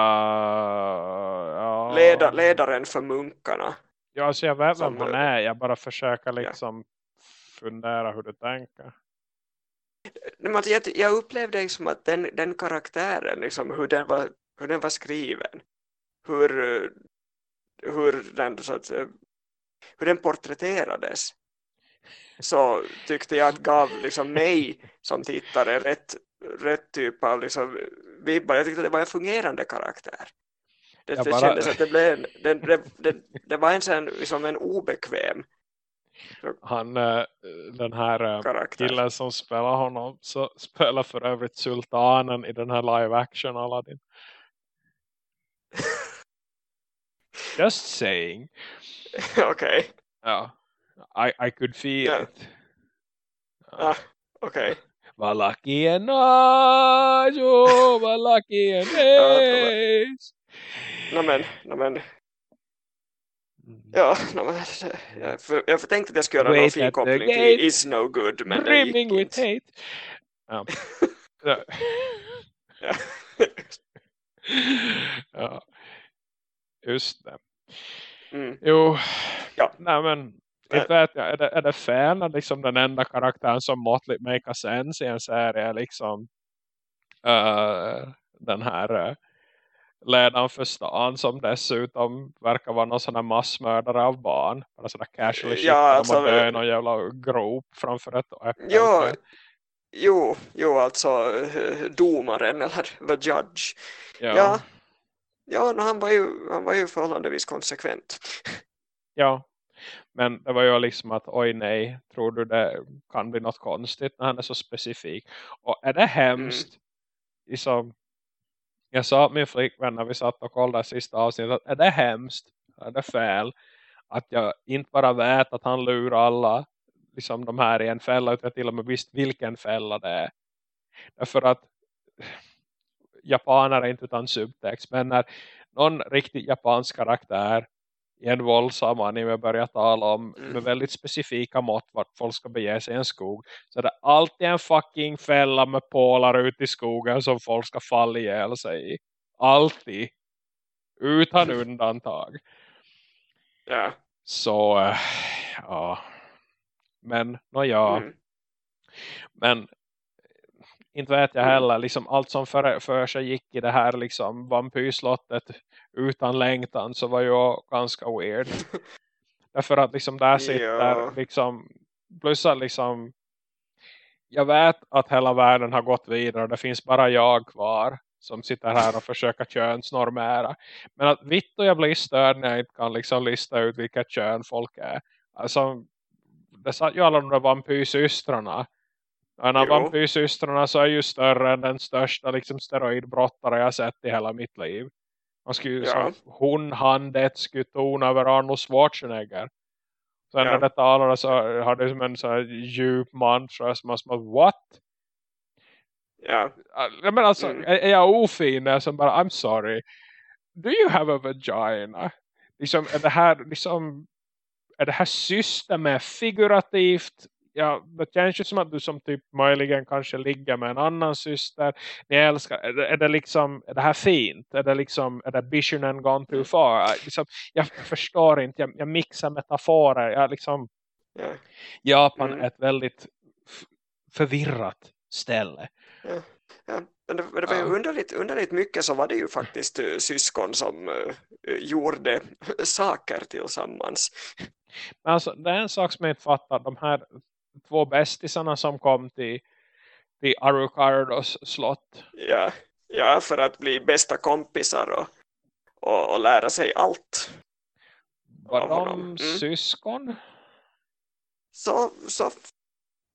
ja. leda, ledaren för munkarna. Ja, alltså jag vet vem han eh, är. Jag bara försöker ja. liksom fundera hur du tänker. Alltså, jag, jag upplevde liksom att den, den karaktären, liksom, hur, den var, hur den var skriven, hur, eh, hur, den, så att, säga, hur den porträtterades, så tyckte jag att gav liksom, mig som tittare rätt, rätt typ av liksom, vibbar. Jag tyckte det var en fungerande karaktär. Det, Jag det bara- kändes att det blev det, det, det, det var en, sån, liksom en obekväm Han, eh, den här eh, karaktär. killen som spelar honom så spelar för övrigt sultanen i den här live action Aladdin. Just saying. Okej, Ja. I, I could feel Ja. it. ah, okej. Valakien najo, valakien es. No, men, no, men, ja, no, men, jag, för, jag tänkte att jag skulle göra någon Wait fin koppling till Is No Good, men Brimming with hate. Ja. Ja. ja. Just det. Mm. Jo. Ja. Nej men. Inte vet jag. Är det, är det fan att liksom den enda karaktären som måttligt make sense i en serie är liksom uh, den här uh, ledaren för stan som dessutom verkar vara någon sån här massmördare av barn. Bara sådär casually shit. Ja, Ja, alltså, har dö i någon jävla grop framför ett öppet. Jo, jo, jo, alltså eh, domaren eller the judge. ja. Ja, ja no, han, var ju, han var ju förhållandevis konsekvent. Ja, men det var ju liksom att oj nej, tror du det kan bli något konstigt när han är så specifik. Och är det hemskt, liksom, jag sa att min flickvän när vi satt och kollade sista avsnittet att är det hemskt? Är det fel? Att jag inte bara vet att han lurar alla liksom de här i en fälla utan till och med visst vilken fälla det är. Därför att japaner inte utan subtext men när någon riktigt japansk karaktär i en våldsam anime börjar tala om mm. med väldigt specifika mått vart folk ska bege sig i en skog. Så det är alltid en fucking fälla med pålar ut i skogen som folk ska falla ihjäl sig i. Alltid. Utan undantag. Ja. Så, äh, ja. Men, nå ja. Mm. Men inte vet jag heller, liksom allt som för, för sig gick i det här liksom vampyrslottet utan längtan så var ju ganska weird. Därför att liksom där sitter ja. liksom, plus att liksom jag vet att hela världen har gått vidare och det finns bara jag kvar som sitter här och försöker könsnormera. Men att vitt och jag blir störd när jag inte kan liksom lista ut vilket kön folk är. Alltså, det satt ju alla de där vampyrsystrarna en av vampyrsystrarna så är ju större än den största liksom, steroidbrottare jag sett i hela mitt liv. Man skulle, ja. så, hon, han, det skulle tona över Arnold Schwarzenegger. Sen ja. när det talade så hade det som en så här djup mantröst. Man som what? Ja. Men alltså, mm. är, jag ofin? Som bara, I'm sorry. Do you have a vagina? Liksom, är det här liksom är det här systemet figurativt ja, det känns ju som att du som typ möjligen kanske ligger med en annan syster. Ni älskar, är det, är det liksom, är det här fint? Är det liksom, är det visionen gone too far? Liksom, jag förstår inte, jag, jag mixar metaforer. Jag liksom, yeah. Japan mm. är ett väldigt förvirrat ställe. Yeah. Ja, men det, det var ju underligt, underligt mycket så var det ju faktiskt uh, syskon som uh, gjorde saker tillsammans. Men alltså, det är en sak som jag inte fattar. De här två bästisarna som kom till, till Arucardos slott. Ja, ja, för att bli bästa kompisar och, och, och lära sig allt. Var de mm. syskon? Så, så,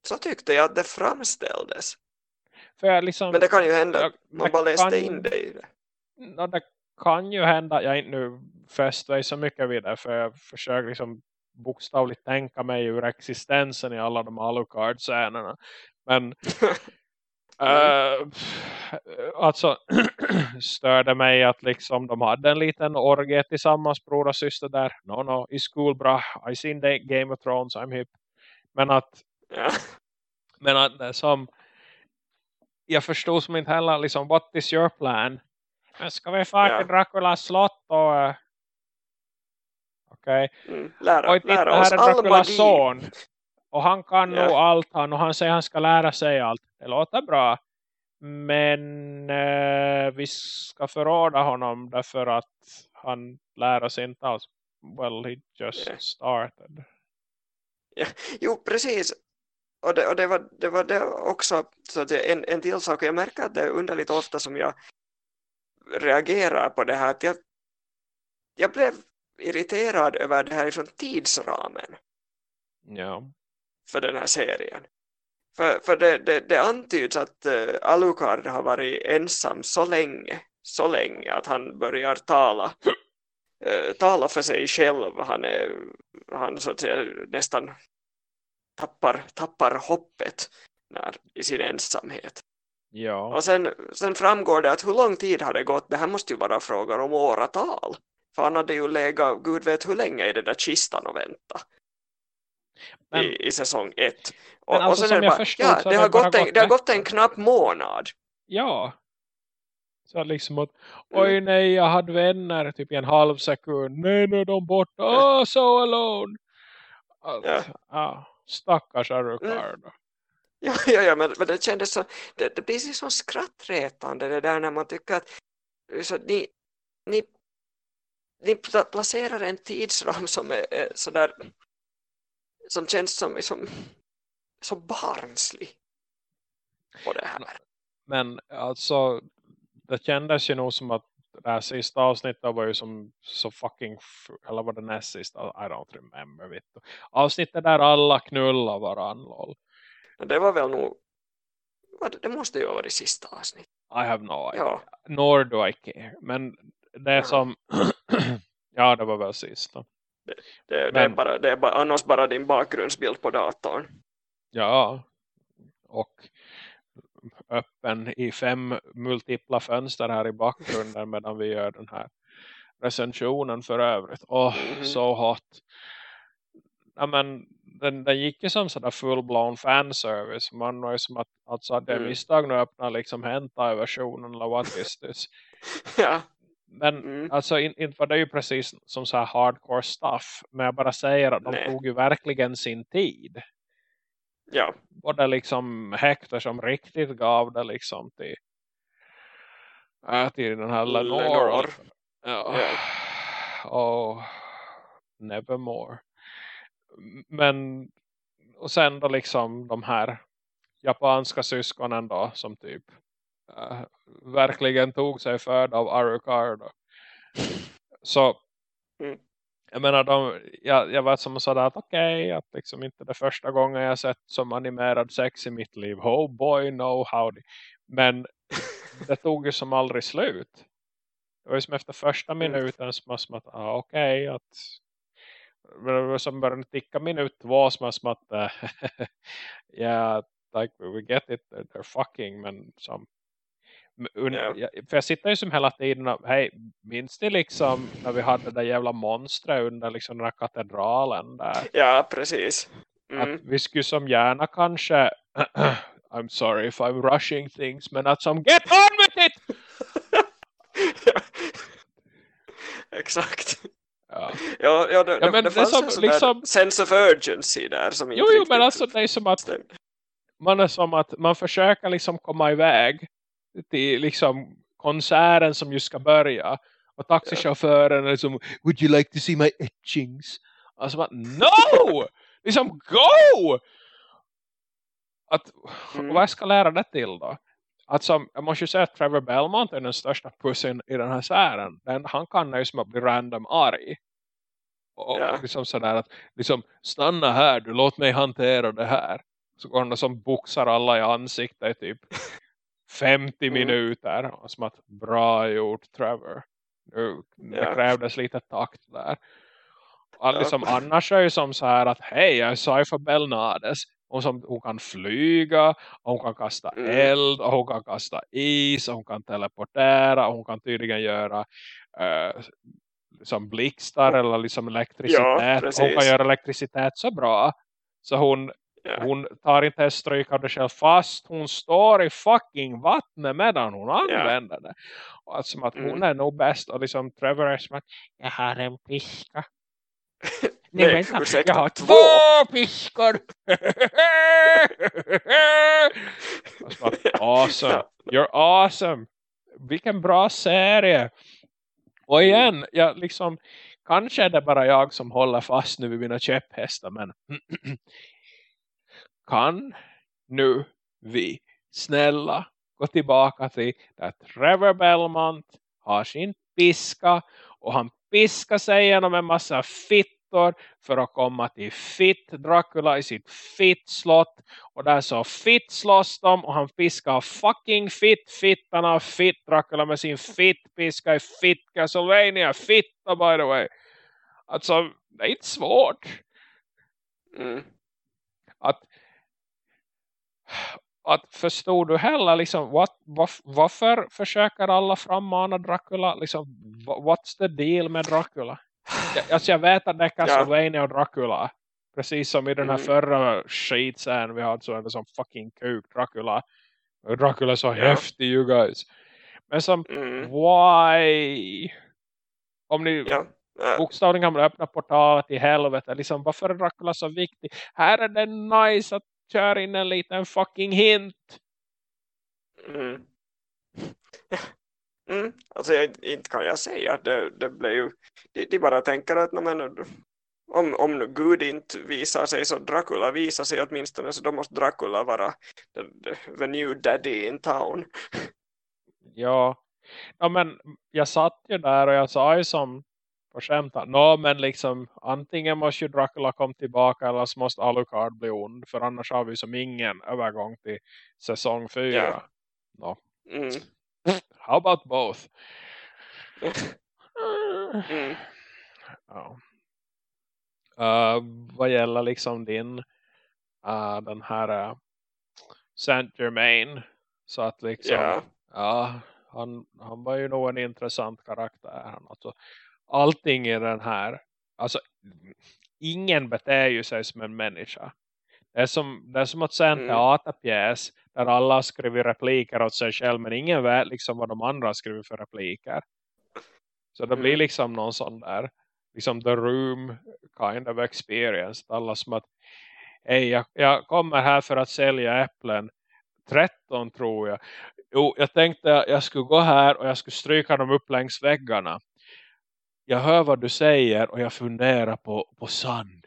så tyckte jag att det framställdes. För liksom, Men det kan ju hända jag, man bara läste kan, in det i det. Ja, det kan ju hända, jag är inte nu fäst mig så mycket vid det för jag försöker liksom bokstavligt tänka mig ur existensen i alla de Alucard-scenerna. Men äh, alltså störde mig att liksom de hade en liten orgie tillsammans bror och syster där. No, no, i school bra. I seen the Game of Thrones, I'm hip. Men att men att som jag förstod som inte heller liksom, what is your plan? Ska vi fara till Draculas slott och uh, Okej. Okay. Mm, lära, titta, lära här är Draculas son. Och han kan yeah. nog allt. Han, och han säger han ska lära sig allt. Det låter bra. Men eh, vi ska förråda honom därför att han lär sig inte alls. Well, he just yeah. started. Ja, jo, precis. Och det, och det, var, det var det också så att en, en till sak. Jag märker att det är underligt ofta som jag reagerar på det här. Att jag, jag blev irriterad över det här ifrån tidsramen. Ja. För den här serien. För, för det, det, det antyds att uh, Alucard har varit ensam så länge. Så länge att han börjar tala. Uh, tala för sig själv. Han, är, han så att säga, nästan tappar, tappar hoppet när, i sin ensamhet. Ja. Och sen, sen framgår det att hur lång tid har det gått? Det här måste ju vara frågor om åratal. För han hade ju legat, gud vet hur länge i den där kistan och vänta. Men, I, I säsong ett. Och, alltså, och sen är det bara, ja, det, har gått en, det har gått en knapp månad. Ja. Så liksom att, oj mm. nej, jag hade vänner typ i en halv sekund. Nej, nu är de borta. Oh, so alone. Att, ja. ah, stackars Arucard. Mm. Ja, ja, ja men, men det kändes så, det, det blir så skrattretande det där när man tycker att så, ni, ni ni placerar en tidsram som är sådär som känns som, som så barnslig på det här. Men alltså det kändes ju nog som att det här sista avsnittet var ju som så fucking eller var det näst sista? I don't remember vet du. Avsnittet där alla knullar varann lol. Det var väl nog det måste ju ha varit sista avsnitt. I have no idea. Ja. Nor do I care. Men det är Ja. som... ja, det var väl sista. Det, det, är Men- bara, det är bara, annars bara din bakgrundsbild på datorn. Ja. Och öppen i fem multipla fönster här i bakgrunden medan vi gör den här recensionen för övrigt. Åh, Mhm. så hot. Ja, men den, den gick ju som sådär full-blown fanservice. Man var ju som att alltså, det är Mm. misstag nu öppna liksom hentai-versionen eller what is this? ja. Men Mm. alltså in- inte var det ju precis som så här hardcore stuff. Men jag bara säger att de Nej. tog ju verkligen sin tid. ja. Både liksom Hector som riktigt gav det liksom till, äh, till den här Lenore. Lenore. Ja. Ja. Och Nevermore. Men och sen då liksom de här japanska syskonen då som typ äh, verkligen tog sig för av Arucard. då. Så Mm. jag menar de, jag, jag var som sådär att okej att liksom inte det första gången jag sett som animerad sex i mitt liv. Oh boy no howdy. Men det tog ju som aldrig slut. Det var ju som efter första Mm. minuten som var som att ah, okej att det var som började ticka minut två som var som att eh, ja like we get it they're fucking men som Ja. för jag sitter ju som hela tiden och, hej, minns ni liksom när vi hade det där jävla monstret under liksom den här katedralen där ja, precis. Mm. att vi skulle som gärna kanske I'm sorry if I'm rushing things men att som get on with it ja. Exakt. ja. Ja, ja, det, Ja, det, men det det fanns som en liksom- sense of urgency där som inte jo, jo men alltså det är som att man är som att man försöker liksom komma iväg till liksom konserten som just ska börja och taxichauffören är liksom would you like to see my etchings alltså man, no liksom go att Mm. vad ska lära det till då Alltså, jag måste ju säga att Trevor Belmont är den största pussen i den här sären. Den, han kan ju som att bli random arg. Och Ja. liksom sådär att liksom, stanna här, du låt mig hantera det här. Så går han och som boxar alla i ansiktet typ 50 Mm. minuter. Och som att bra gjort Trevor. Nu, det Ja. krävdes lite takt där. Och Ja. liksom, annars är det ju som så här att hej, jag är Saifa Belnades. Och som, hon kan flyga, hon kan kasta Mm. eld, och hon kan kasta is, och hon kan teleportera, och hon kan tydligen göra eh, liksom blixtar eller liksom elektricitet. precis. hon kan göra elektricitet så bra. Så hon, Ja. hon tar inte ens det själv fast hon står i fucking vattnet medan hon använder det. Och att som att hon Mm. är nog bäst och liksom Trevor är som att jag har en piska. Nej, vänta, ursäkta, jag har två. två piskor. Bara, awesome. You're awesome. Vilken bra serie. Och igen, jag liksom, kanske är det bara jag som håller fast nu vid mina käpphästar, men kan nu vi snälla gå tillbaka till där Trevor Belmont har sin piska och han piskar sig genom en massa fittor för att komma till Fitt Dracula i sitt Fitt-slott och där så Fitt slåss de och han piskar fucking Fitt fittarna Fitt Dracula med sin Fitt-piska i Fitt Castlevania. Fitta by the way. Alltså det är inte svårt. Mm. att att förstod du heller liksom what, varf, varför försöker alla frammana Dracula liksom wha- what's the deal med Dracula jag, alltså jag vet att det är Castlevania och Dracula precis som i den här Mm. förra skitsen vi hade så en sån fucking kuk Dracula Dracula är så Ja. häftig you guys men som Mm. why om ni Ja. Bokstavligen kan öppna portalet i helvete. Liksom, varför är Dracula så viktig? Här är det nice att köra in en liten fucking hint. Mm. Mm. Alltså jag, inte kan jag säga att det, det blev ju de, de bara tänker att men, om, om nu Gud inte visar sig så Dracula visar sig åtminstone så då måste Dracula vara the, the, the new daddy in town. Ja. ja, men jag satt ju där och jag sa ju som på skämt att no, men liksom antingen måste ju Dracula komma tillbaka eller så måste Alucard bli ond. För annars har vi som ingen övergång till säsong fyra. Ja. No. Mm. How about both? Mm. Ja. Uh, vad gäller liksom din uh, den här uh, Saint Germain så att liksom Ja. ja, han, han var ju nog en intressant karaktär han, alltså, allting i den här alltså ingen beter ju sig som en människa. Det är som, det är som att se en Mm. teaterpjäs där alla har skrivit repliker åt sig själv men ingen vet liksom vad de andra har skrivit för repliker. Så det blir Mm. liksom någon sån där liksom the room kind of experience. Alla som att hej jag, jag kommer här för att sälja äpplen. 13 tror jag. Jo jag tänkte jag skulle gå här och jag skulle stryka dem upp längs väggarna jag hör vad du säger och jag funderar på, på sand.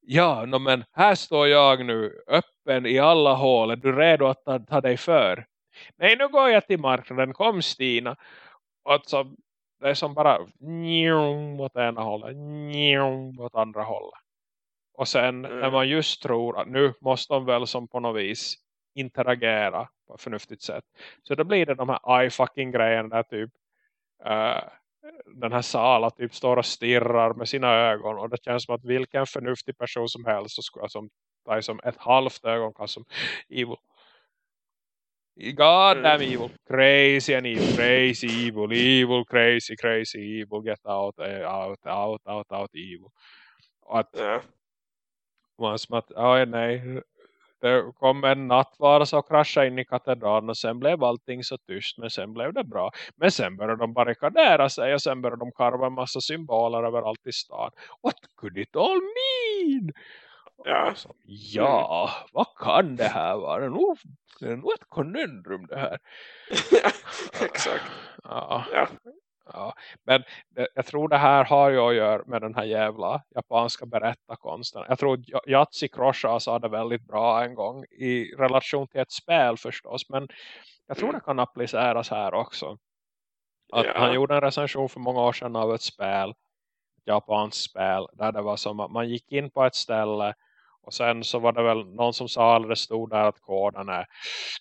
Ja no, men här står jag nu öppen i alla hål. Är du redo att ta, ta dig för? Nej nu går jag till marknaden. Kom Stina. Och så, det är som bara åt ena hållet åt andra hållet. Och sen Mm. när man just tror att nu måste de väl som på något vis interagera på ett förnuftigt sätt. Så då blir det de här eye fucking grejerna där typ eh, den här Sala typ står och stirrar med sina ögon och det känns som att vilken förnuftig person som helst så skulle som, ta som ett halvt ögonkast som evil. God Mm. damn evil. Crazy and evil. Crazy evil. Evil. Crazy. Crazy evil. Get out. eh, Out. Out. Out. Out. Evil. Och att Ja. man som att, oj nej, det kom en nattvarelse och kraschade in i katedralen och sen blev allting så tyst men sen blev det bra. Men sen började de barrikadera sig och sen började de karva en massa symboler överallt i stan. What could it all mean? Ja. Så, ja, vad kan det här vara? Det är nog, det är nog ett konundrum det här. Exakt. Ja. Ja. Ja, men det, jag tror det här har ju att göra med den här jävla japanska berättarkonsten. Jag tror Yatzy Krosha sa det väldigt bra en gång i relation till ett spel förstås. Men jag tror Mm. det kan appliceras här också. Att Ja. Han gjorde en recension för många år sedan av ett spel, ett japanskt spel, där det var som att man gick in på ett ställe och sen så var det väl någon som sa alldeles stod där att koden är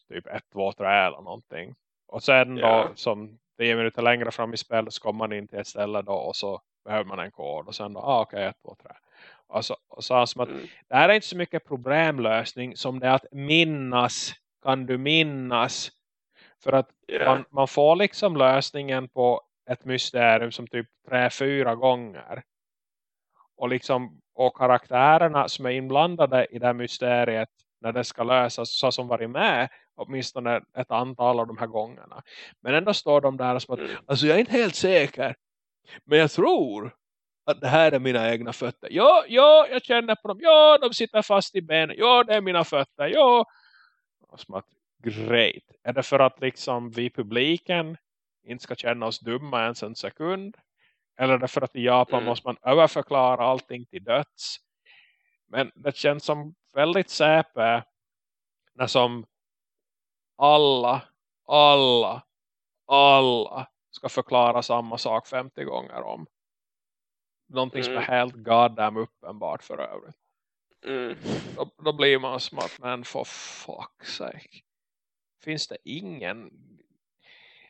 typ 1, 2, 3 eller någonting. Och sen då som 10 minuter längre fram i spelet så kommer man in till ett ställe då och så behöver man en kod och sen då, ah okej, 1, 2, 3. Och så, och så han som att Mm. det här är inte så mycket problemlösning som det är att minnas, kan du minnas? För att Ja. man, man får liksom lösningen på ett mysterium som typ tre, fyra gånger. Och liksom och karaktärerna som är inblandade i det här mysteriet när det ska lösas så som varit med åtminstone ett antal av de här gångerna. Men ändå står de där som att Mm. alltså jag är inte helt säker men jag tror att det här är mina egna fötter. Ja, ja, jag känner på dem. Ja, de sitter fast i benen. Ja, det är mina fötter. Ja. Som att, great. Är det för att liksom vi publiken inte ska känna oss dumma ens en sekund? Eller är det för att i Japan Mm. måste man överförklara allting till döds? Men det känns som väldigt säpe när som alla, alla, alla ska förklara samma sak 50 gånger om. Någonting som är Mm. helt goddamn uppenbart för övrigt. Mm. Då, då blir man som att, men for fuck's sake. Finns det ingen...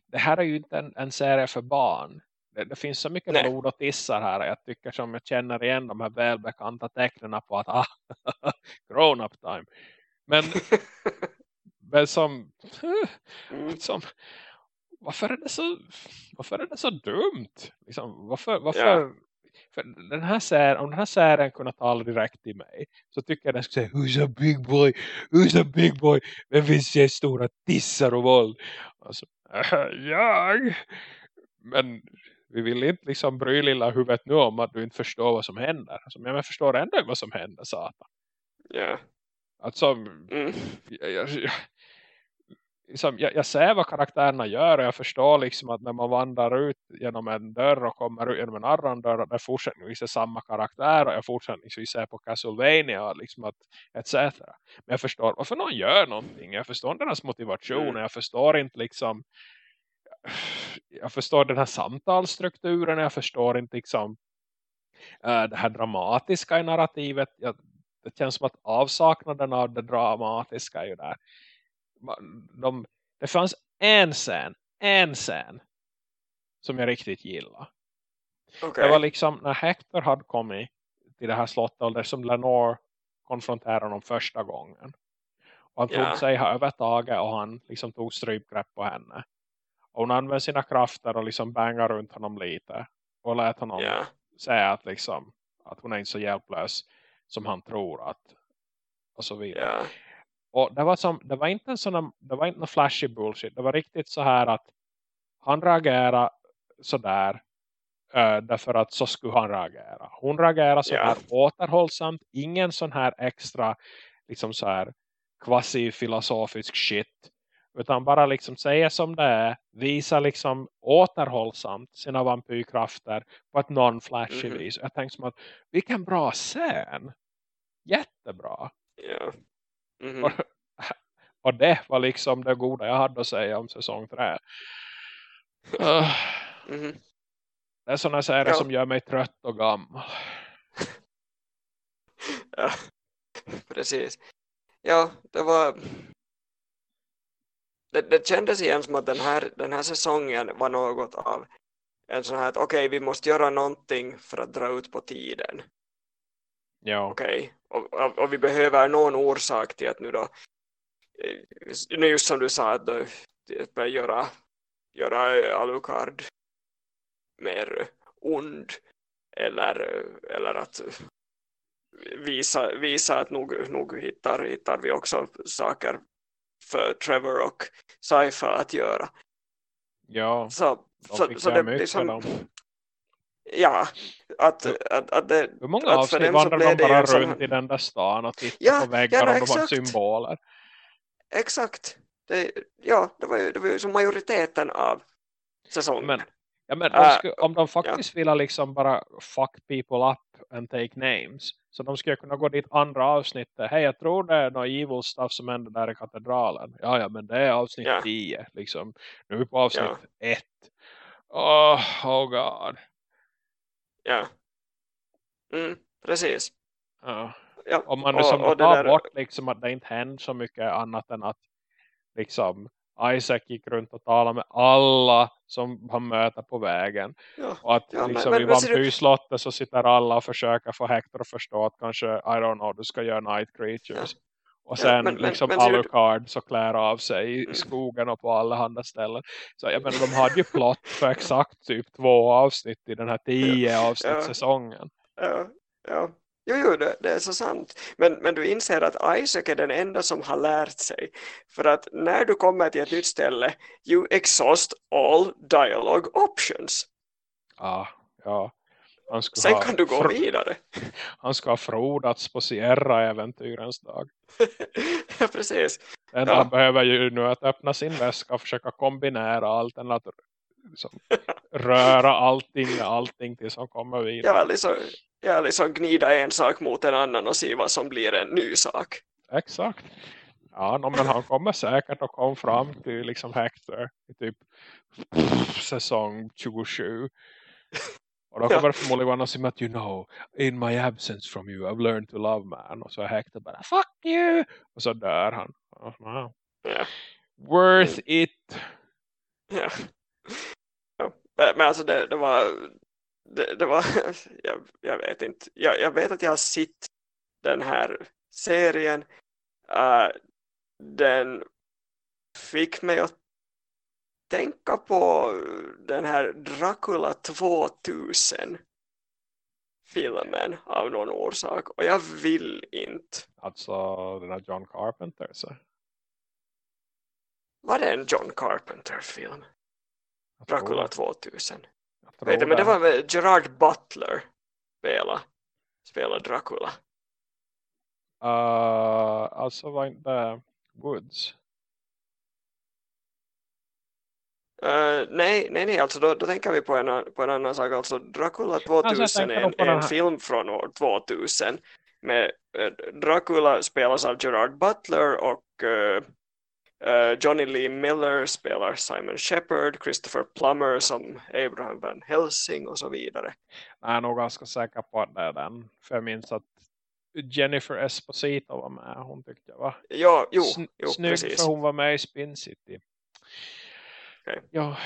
Det här är ju inte en, en serie för barn. Det, det finns så mycket Nej. blod och tissar här. Jag tycker som jag känner igen de här välbekanta tecknen på att ah, grown up time. Men, men som, Mm. som varför är det så varför är det så dumt? Liksom, varför, varför Ja. för den här serien, om den här serien kunde tala direkt till mig så tycker jag den skulle säga Who's a big boy? Who's a big boy? Vem vill se stora tissar och våld? Alltså, jag? Men vi vill inte liksom bry lilla huvudet nu om att du inte förstår vad som händer. Alltså, men jag förstår ändå vad som händer, satan. Ja. Alltså, Mm. jag, jag, jag, liksom, jag, jag ser vad karaktärerna gör och jag förstår liksom att när man vandrar ut genom en dörr och kommer ut genom en annan dörr att det fortsättningsvis är samma karaktär och jag fortsättningsvis är på Castlevania liksom att, etc. Men jag förstår varför någon gör någonting. Jag förstår deras motivation Mm. jag förstår inte liksom jag förstår den här samtalsstrukturen jag förstår inte liksom äh, det här dramatiska i narrativet. Jag, det känns som att avsaknaden av det dramatiska är ju där. De, det fanns en scen, en scen som jag riktigt gillar. Okay. Det var liksom när Hector hade kommit till det här slottet och det som Lenore konfronterade honom första gången. Och han tog ja. sig övertaget och han liksom tog strypgrepp på henne. Och hon använde sina krafter och liksom bangade runt honom lite. Och lät honom ja. säga att, liksom, att hon är inte så hjälplös som han tror att. Och så vidare. Ja. Och det var, som, det var inte sån det var inte någon flashy bullshit. Det var riktigt så här att han reagerade sådär Uh, därför att så skulle han reagera. Hon reagerar så här återhållsamt. Ingen sån här extra liksom så här quasi-filosofisk shit. Utan bara liksom säga som det är. Visa liksom återhållsamt sina vampyrkrafter på ett non-flashy mm -hmm. vis. Jag tänkte som att vilken bra scen. Jättebra. Ja. Mm och, och, det var liksom det goda jag hade att säga om säsong 3. Uh, mm. Det är sådana serier ja. som gör mig trött och gammal. ja, precis. Ja, det var... Det, det kändes igen som att den här, den här säsongen var något av en sån här att okej, okay, vi måste göra någonting för att dra ut på tiden. Ja. Okej, okay. och, och, vi behöver någon orsak till att nu då eh, nu just som du sa att då, börja göra, göra Alucard mer ond eller, eller att visa, visa att nog, nog hittar, hittar vi också saker för Trevor och Saifa att göra. Ja, så, de så, så det liksom. Ja, att, att, att det... Hur många att avsnitt vandrar de bara runt sån... i den där stan och tittar ja, på väggar ja, och de har symboler? Exakt. Det, ja, det var ju, det var ju som majoriteten av säsongen. Men Ja, men de skulle, om de faktiskt ja. vill liksom bara fuck people up and take names. Så de skulle kunna gå dit andra avsnittet. Hej, jag tror det är något evil stuff som händer där i katedralen. Ja, ja, men det är avsnitt ja. 10. Liksom. Nu är vi på avsnitt 1. Ja. Oh, oh god. Ja. Mm, precis. Ja. ja. Om man liksom och, och tar där... bort liksom att det inte händer så mycket annat än att liksom Isaac gick runt och talade med alla som han möter på vägen. Ja, och att ja, liksom men, i vampyrslottet så sitter alla och försöker få Hector att förstå att kanske, I don't know, du ska göra Night Creatures. Och sen ja, men, liksom men, Alucard så klär av sig i mm. skogen och på alla andra ställen. Så jag menar, de hade ju plott för exakt typ två avsnitt i den här tio avsnittsäsongen. Ja, ja. Jo, jo det, det, är så sant. Men, men du inser att Isaac är den enda som har lärt sig. För att när du kommer till ett nytt ställe, you exhaust all dialogue options. Ja, ja. Sen kan du gå vidare. Han ska ha frodats på Sierra-äventyrens dag. precis. Den ja. han behöver ju nu att öppna sin väska och försöka kombinera allt än att liksom, röra allting med allting tills han kommer vidare. Ja, liksom, ja, liksom gnida en sak mot en annan och se vad som blir en ny sak. Exakt. Ja, no, men han kommer säkert att komma fram till liksom Hector i typ säsong 27. Och då kommer ja. förmodligen något som att, you know, in my absence from you, I've learned to love man. Och så Hector bara, fuck you! Och så dör han. Oh, wow. ja. Worth mm. it! Ja. ja. Men alltså det, det var det, det var, jag, jag, vet inte, jag, jag, vet att jag har sett den här serien. Uh, den fick mig att tänka på den här Dracula 2000 filmen av någon orsak. Och jag vill inte. Alltså den här John Carpenter så. Var det en John Carpenter film? Dracula 2000. Vet du, men det var med Gerard Butler spela, spela Dracula. Uh, alltså var inte Woods? Uh, nej, nej, nej, alltså då, då tänker vi på en, på en annan sak. Alltså Dracula 2000 alltså, är en, en film från år 2000. Med, uh, Dracula spelas av Gerard Butler och uh, Johnny Lee Miller spelar Simon Shepard, Christopher Plummer som Abraham Van Helsing och så vidare. Jag är nog ganska säker på att det är den. För jag minns att Jennifer Esposito var med. Hon tyckte jag var ja, jo, jo, snygg precis. för hon var med i Spin City. Okay. Ja.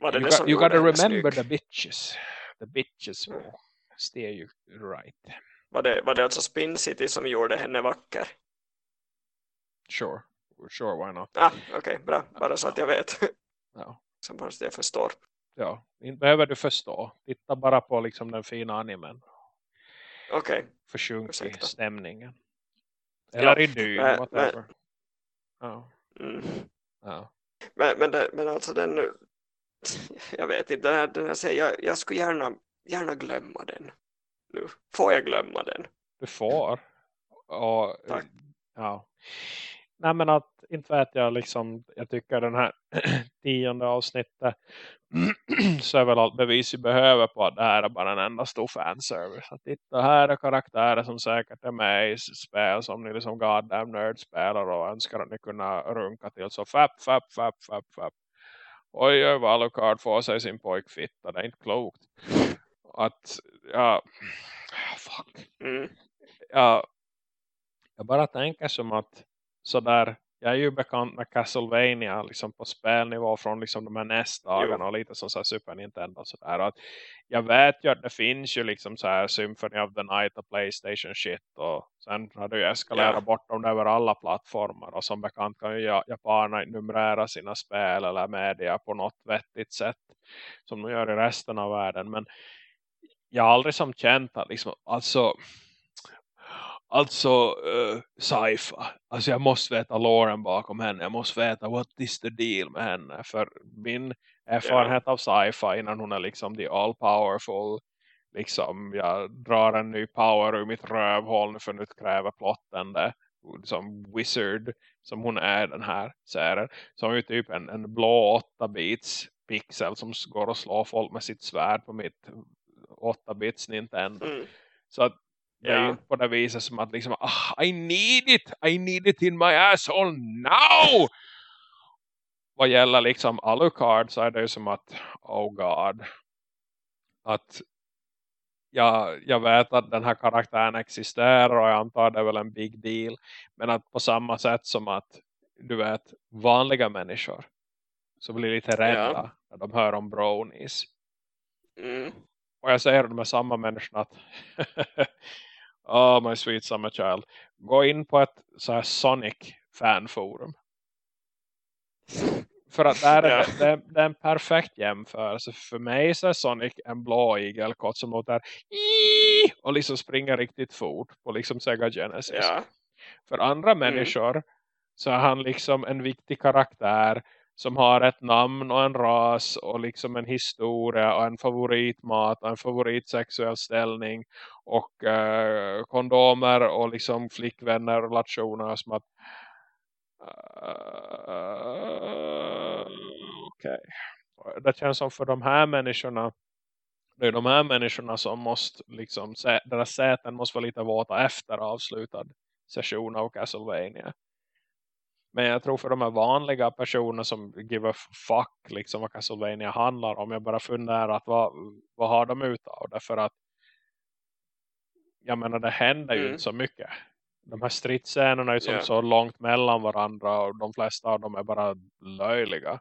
Var det You, det got, som you gotta remember snygg? the bitches. The bitches Mm. will steer you right. Var det, var det alltså Spin City som gjorde henne vacker? Sure. Sure, why not? Ah, okej, bra. Bara så att jag vet. Ja. så bara så jag förstår. ja. Inte behöver du förstå. Titta bara på liksom den fina animen. Okej, Försjunk i stämningen. Ja, Eller i dyn, whatever. Ja. mm. Ja. Men, men, det, men alltså den... Jag vet inte, den här, den här säger, jag, jag skulle gärna, gärna glömma den. Nu, får jag glömma den? Du får. Och, Tack. Ja. Nej men att, inte vet jag liksom, jag tycker den här tionde avsnittet så är väl allt bevis vi behöver på att det här är bara en enda stor fanservice. Att titta, här är karaktärer som säkert är med i spel som ni liksom goddamn nerd spelar och önskar att ni kunna runka till. Så fapp, fapp, fapp, fapp, fapp. Oj, oj, vad Alucard får sig sin pojkfitta. Det är inte klokt. Att, ja, fuck Mm. ja, jag bara tänker som att sådär, jag är ju bekant med Castlevania liksom på spelnivå från liksom de här nästdagarna Jo. och lite som så här Super Nintendo och sådär. Att jag vet ju att det finns ju liksom så här Symphony of the Night och Playstation shit och sen har det ju eskalerat Ja. bort dem över alla plattformar och som bekant kan ju ja- japanerna numrera sina spel eller media på något vettigt sätt som de gör i resten av världen men jag har aldrig som känt att liksom, alltså alltså uh, Saifa. Alltså jag måste veta låren bakom henne. Jag måste veta what is the deal med henne. För min erfarenhet av Saifa innan hon är liksom the all powerful liksom jag drar en ny power ur mitt rövhål nu för nu kräver plotten det. Som wizard som hon är den här serien som är ju typ en, en blå 8 bits pixel som går och slår folk med sitt svärd på mitt 8 bits Nintendo. Mm. så att det är ju på det viset som att liksom, ah, I need it, I need it in my asshole now! Vad gäller liksom Alucard så är det ju som att, oh god. Att jag, jag vet att den här karaktären existerar och jag antar det är väl en big deal. Men att på samma sätt som att, du vet, vanliga människor så blir lite rädda Ja. när de hör om bronies. Mm. Och jag säger de här samma människorna att oh my sweet summer child. Gå in på ett så här Sonic fanforum. För att där är Ja. det, det, det är en perfekt jämförelse. För mig så är Sonic en blå igelkott som låter "Ii!" och liksom springer riktigt fort på liksom Sega Genesis. Ja. För andra människor så är han liksom en viktig karaktär som har ett namn och en ras och liksom en historia och en favoritmat och en favoritsexuell ställning och eh, kondomer och liksom flickvänner och relationer som att uh, eh, okej. Det känns som för de här människorna det är de här människorna som måste liksom, deras säten måste vara lite våta efter avslutad session av Castlevania. Men jag tror för de här vanliga personerna som give a fuck liksom vad Castlevania handlar om. Jag bara funderar att vad, vad har de ut av det? För att jag menar det händer ju Mm. inte så mycket. De här stridsscenerna är ju som Ja. så långt mellan varandra och de flesta av dem är bara löjliga.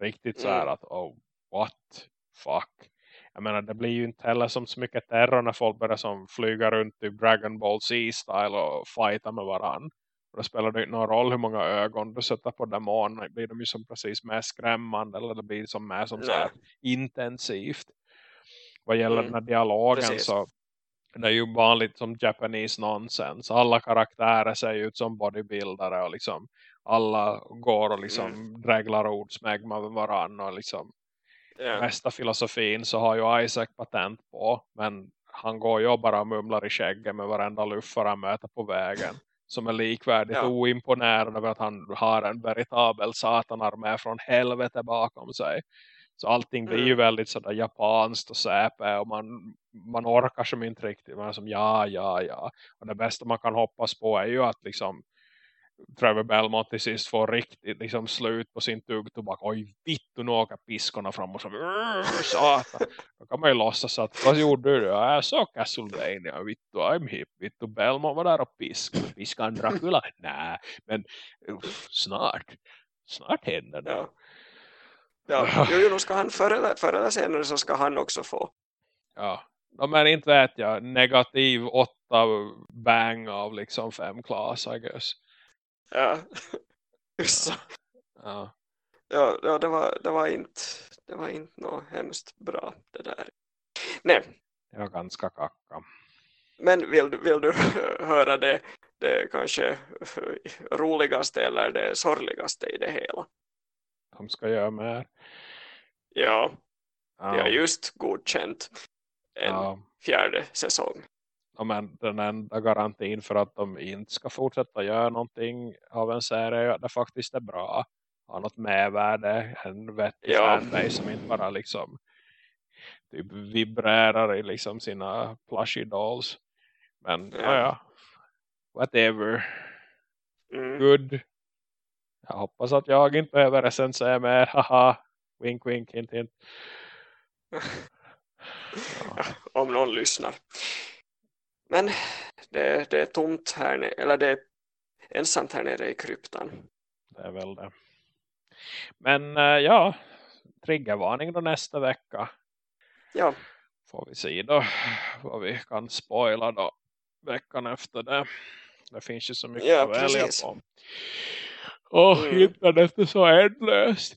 Riktigt så här Mm. att oh what fuck. Jag menar det blir ju inte heller som så mycket terror när folk börjar som flyga runt i Dragon Ball Z-style och fighta med varandra. Och det spelar det inte någon roll hur många ögon du sätter på demonerna. Blir de ju som precis mer skrämmande eller det blir som mer som så här intensivt. Vad gäller Mm. den här dialogen Precis. så det är ju vanligt som Japanese nonsense. Alla karaktärer ser ut som bodybuildare och liksom alla går och liksom Mm. dräglar ordsmägg med varandra och liksom Ja. bästa filosofin så har ju Isaac patent på. Men han går ju bara och mumlar i skägget med varenda luffare han möter på vägen. Som är likvärdigt Ja. oimponerad över att han har en veritabel satanarmé från helvete bakom sig. Så allting blir ju Mm. väldigt sådär japanskt och säpe och man, man orkar som inte riktigt. Man är som ja, ja, ja. Och det bästa man kan hoppas på är ju att liksom Trevor Belmont till sist får riktigt liksom slut på sin tuggtobak. Oj, vittu, nu åker piskorna fram och så "Urr, satan. Då kan man ju låtsas att, vad gjorde du? Ja, jag såg Castlevania, vittu, I'm hip. Vittu, Belmont var där och piskade. Piskade Dracula? Nej, men uff, snart. Snart händer det. Ja. Ja, jo, jo, ska han förr eller, förr eller senare så ska han också få. Ja, men inte vet jag. Negativ åtta bang av liksom fem klass, I guess. Ja, så. Ja. Ja, ja det, var, det var inte det var inte något hemskt bra det där. Nej. Det var ganska kacka. Men vill, vill du höra det, det kanske roligaste eller det sorgligaste i det hela? De ska göra mer. Ja, ja. vi har just godkänt en ja. fjärde säsong. Men den enda garantin för att de inte ska fortsätta göra någonting av en serie det faktiskt är bra. Har något medvärde, en vettig ja. fanbase som inte bara liksom typ vibrerar i liksom sina plushy dolls. Men ja, ja whatever. Mm. Good. Jag hoppas att jag inte behöver recensera mer. Haha, wink wink, hint hint. ja. Om någon lyssnar. Men det, det är tomt här nere, eller det är ensamt här nere i kryptan. Det är väl det. Men uh, ja, triggervarning då nästa vecka. Ja. Får vi se då vad vi kan spoila då veckan efter det. Det finns ju så mycket ja, att välja på. Och mm. internet är så ändlöst.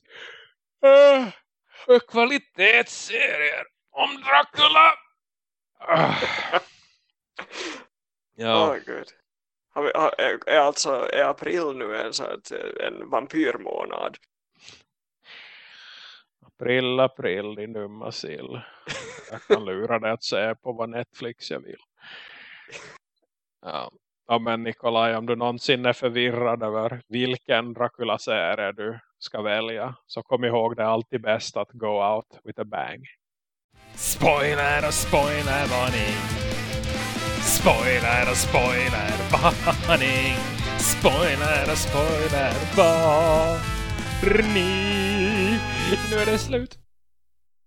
Uh, kvalitetsserier om Dracula. Uh. Ja. Oh, good. Har vi, har, är, alltså, är april nu en, så att, en vampyrmånad? April, april, din dumma sill. Jag kan lura dig att se på vad Netflix jag vill. Ja. ja men Nikolaj, om du någonsin är förvirrad över vilken Dracula-serie du ska välja så kom ihåg det är alltid bäst att go out with a bang. Spoiler och spoiler varning. Spoiler och spoiler varning. Spoiler och spoiler varning. Nu är det slut.